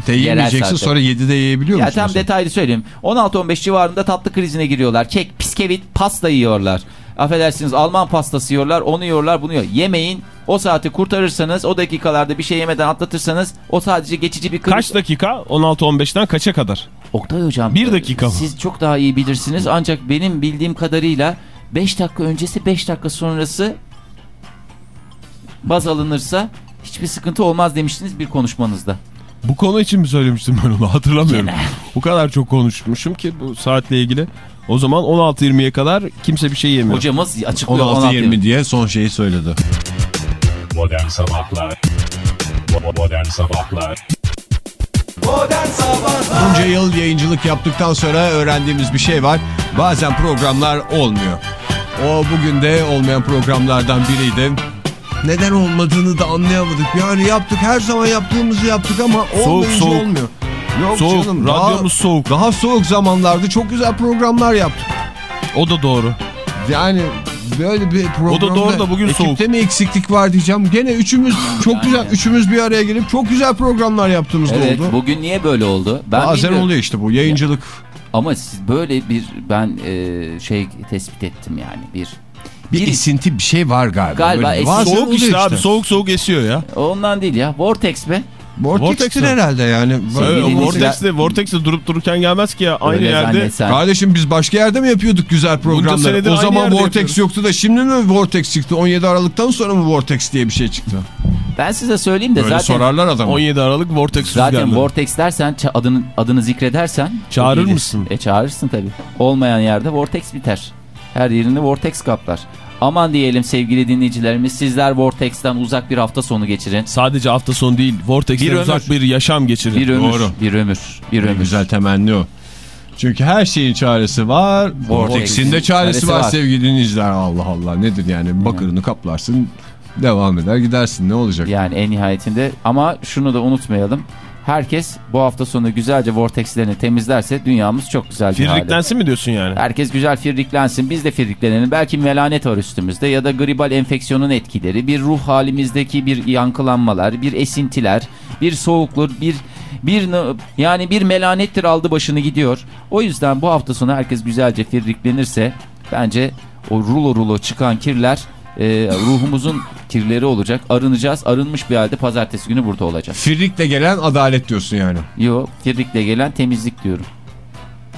de yemeyeceksin sonra 7'de yiyebiliyor Ya musun? tam mesela? detaylı söyleyeyim. 16-15 civarında tatlı krizine giriyorlar. Kek, biskevit, pasta yiyorlar. Affedersiniz Alman pastası yiyorlar, onu yiyorlar, bunu yiyor. Yemeyin. O saati kurtarırsanız, o dakikalarda bir şey yemeden atlatırsanız o sadece geçici bir kriz. Kaç dakika? 16-15'ten kaça kadar? Oktay hocam. Bir dakika mı? Siz çok daha iyi bilirsiniz. Ancak benim bildiğim kadarıyla 5 dakika öncesi 5 dakika sonrası baz alınırsa hiçbir sıkıntı olmaz demiştiniz bir konuşmanızda. Bu konu için mi söylemiştim ben onu hatırlamıyorum. Genel. O kadar çok konuşmuşum ki bu saatle ilgili. O zaman 16-20'ye kadar kimse bir şey yemiyor. Hocamız açıklıyor 16 16-20 diye son şeyi söyledi. Modern Sabahlar Modern Sabahlar Bunca yıl yayıncılık yaptıktan sonra öğrendiğimiz bir şey var. Bazen programlar olmuyor. O bugün de olmayan programlardan biriydi. Neden olmadığını da anlayamadık. Yani yaptık her zaman yaptığımızı yaptık ama olmayınca soğuk. olmuyor. Yok Soğuk, canım, radyomuz daha, soğuk. Daha soğuk zamanlarda çok güzel programlar yaptık. O da doğru. Yani böyle bir programda doğru da bugün ekipte soğuk. mi eksiklik var diyeceğim. Gene üçümüz çok güzel üçümüz bir araya gelip çok güzel programlar yaptığımızda Evet oldu. bugün niye böyle oldu? Ben Bazen bilmiyorum. oluyor işte bu yayıncılık. Ama siz böyle bir ben e, şey tespit ettim yani bir Bir, bir- esinti bir şey var galiba. Galiba Böyle esinti- Soğuk oluyor işte, abi soğuk soğuk esiyor ya. ondan değil ya Vortex be. Vortex'tir Vortex mi? herhalde yani. Vortex'te, Vortex'te durup dururken gelmez ki ya. Aynı Öyle yerde. zannetsen. Kardeşim biz başka yerde mi yapıyorduk güzel programları? O zaman Vortex yapıyoruz. yoktu da şimdi mi Vortex çıktı? 17 Aralık'tan sonra mı Vortex diye bir şey çıktı? Ben size söyleyeyim de Böyle zaten sorarlar adamı. 17 Aralık Vortex zaten rüzgarları. Vortex dersen adını adını zikredersen Çağırır mısın? E çağırırsın tabii. Olmayan yerde Vortex biter. Her yerini Vortex kaplar. Aman diyelim sevgili dinleyicilerimiz sizler Vortex'ten uzak bir hafta sonu geçirin. Sadece hafta sonu değil. Vortex'te Bir ömür. uzak bir yaşam geçirin. Bir ömür, Doğru. bir ömür, bir Ne ömür. güzel temenni o. Çünkü her şeyin çaresi var. Vortex'in de çaresi Çaresi var, var. sevgili dinleyiciler. Allah Allah nedir yani bakırını kaplarsın devam eder gidersin ne olacak? Yani en nihayetinde ama şunu da unutmayalım. Herkes bu hafta sonu güzelce vortexlerini temizlerse dünyamız çok güzel bir hale. Firriklensin mi diyorsun yani? Herkes güzel firriklensin. Biz de firriklenelim. Belki melanet var üstümüzde ya da gribal enfeksiyonun etkileri, bir ruh halimizdeki bir yankılanmalar, bir esintiler, bir soğukluk, bir bir yani bir melanettir aldı başını gidiyor. O yüzden bu hafta sonu herkes güzelce firriklenirse bence o rulo rulo çıkan kirler e, ruhumuzun kirleri olacak. Arınacağız. Arınmış bir halde pazartesi günü burada olacağız. Firlikle gelen adalet diyorsun yani. Yok firlikle gelen temizlik diyorum.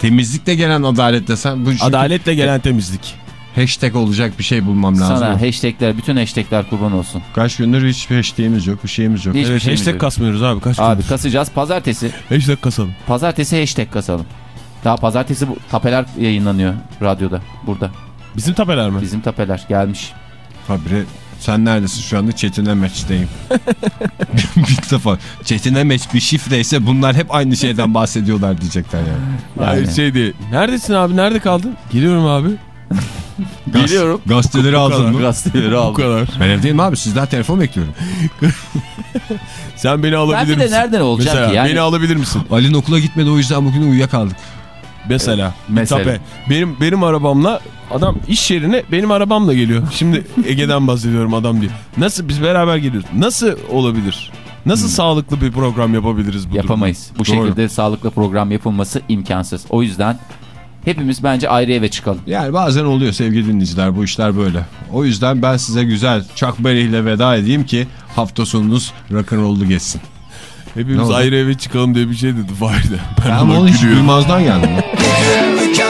Temizlikle gelen adalet desen. Bu çünkü Adaletle gelen temizlik. Hashtag olacak bir şey bulmam lazım. Sana hashtagler bütün hashtagler kurban olsun. Kaç gündür hiçbir hashtagimiz yok, bir şeyimiz yok. Hiçbir Evet şeyimiz hashtag yok. kasmıyoruz abi. Kaç Abi gündür? kasacağız. Pazartesi. Hashtag kasalım. Pazartesi hashtag kasalım. Daha pazartesi bu tapeler yayınlanıyor radyoda burada. Bizim tapeler mi? Bizim tapeler gelmiş. Habire sen neredesin şu anda? Çetin'e meçteyim. bir defa. Çetin'e meç bir şifreyse bunlar hep aynı şeyden bahsediyorlar diyecekler yani. Yani. şey diye. Neredesin abi? Nerede kaldın? Geliyorum abi. Gaz- Geliyorum. Gazeteleri aldın mı? Gazeteleri Bu aldım. kadar. Ben evdeyim abi sizden telefon bekliyorum. Sen beni Ben alabilir bir de misin? nereden olacak Mesela ki? Yani, beni alabilir misin? Ali'nin okula gitmedi o yüzden bugün uyuyakaldık. Mesela. Mesela. Tape. Benim benim arabamla adam iş yerine benim arabamla geliyor. Şimdi Ege'den bahsediyorum adam diye. Nasıl biz beraber geliyoruz? Nasıl olabilir? Nasıl sağlıklı bir program yapabiliriz bu durumda? yapamayız. Bu Doğru. şekilde sağlıklı program yapılması imkansız. O yüzden hepimiz bence ayrı eve çıkalım. Yani bazen oluyor sevgili dinleyiciler bu işler böyle. O yüzden ben size güzel Chuck Berry ile veda edeyim ki hafta sonunuz rock'n'roll'lu geçsin. Hepimiz ayrı eve çıkalım diye bir şey dedi Fahir'de. Ben, Ben ona onu hiç duymazdan geldim.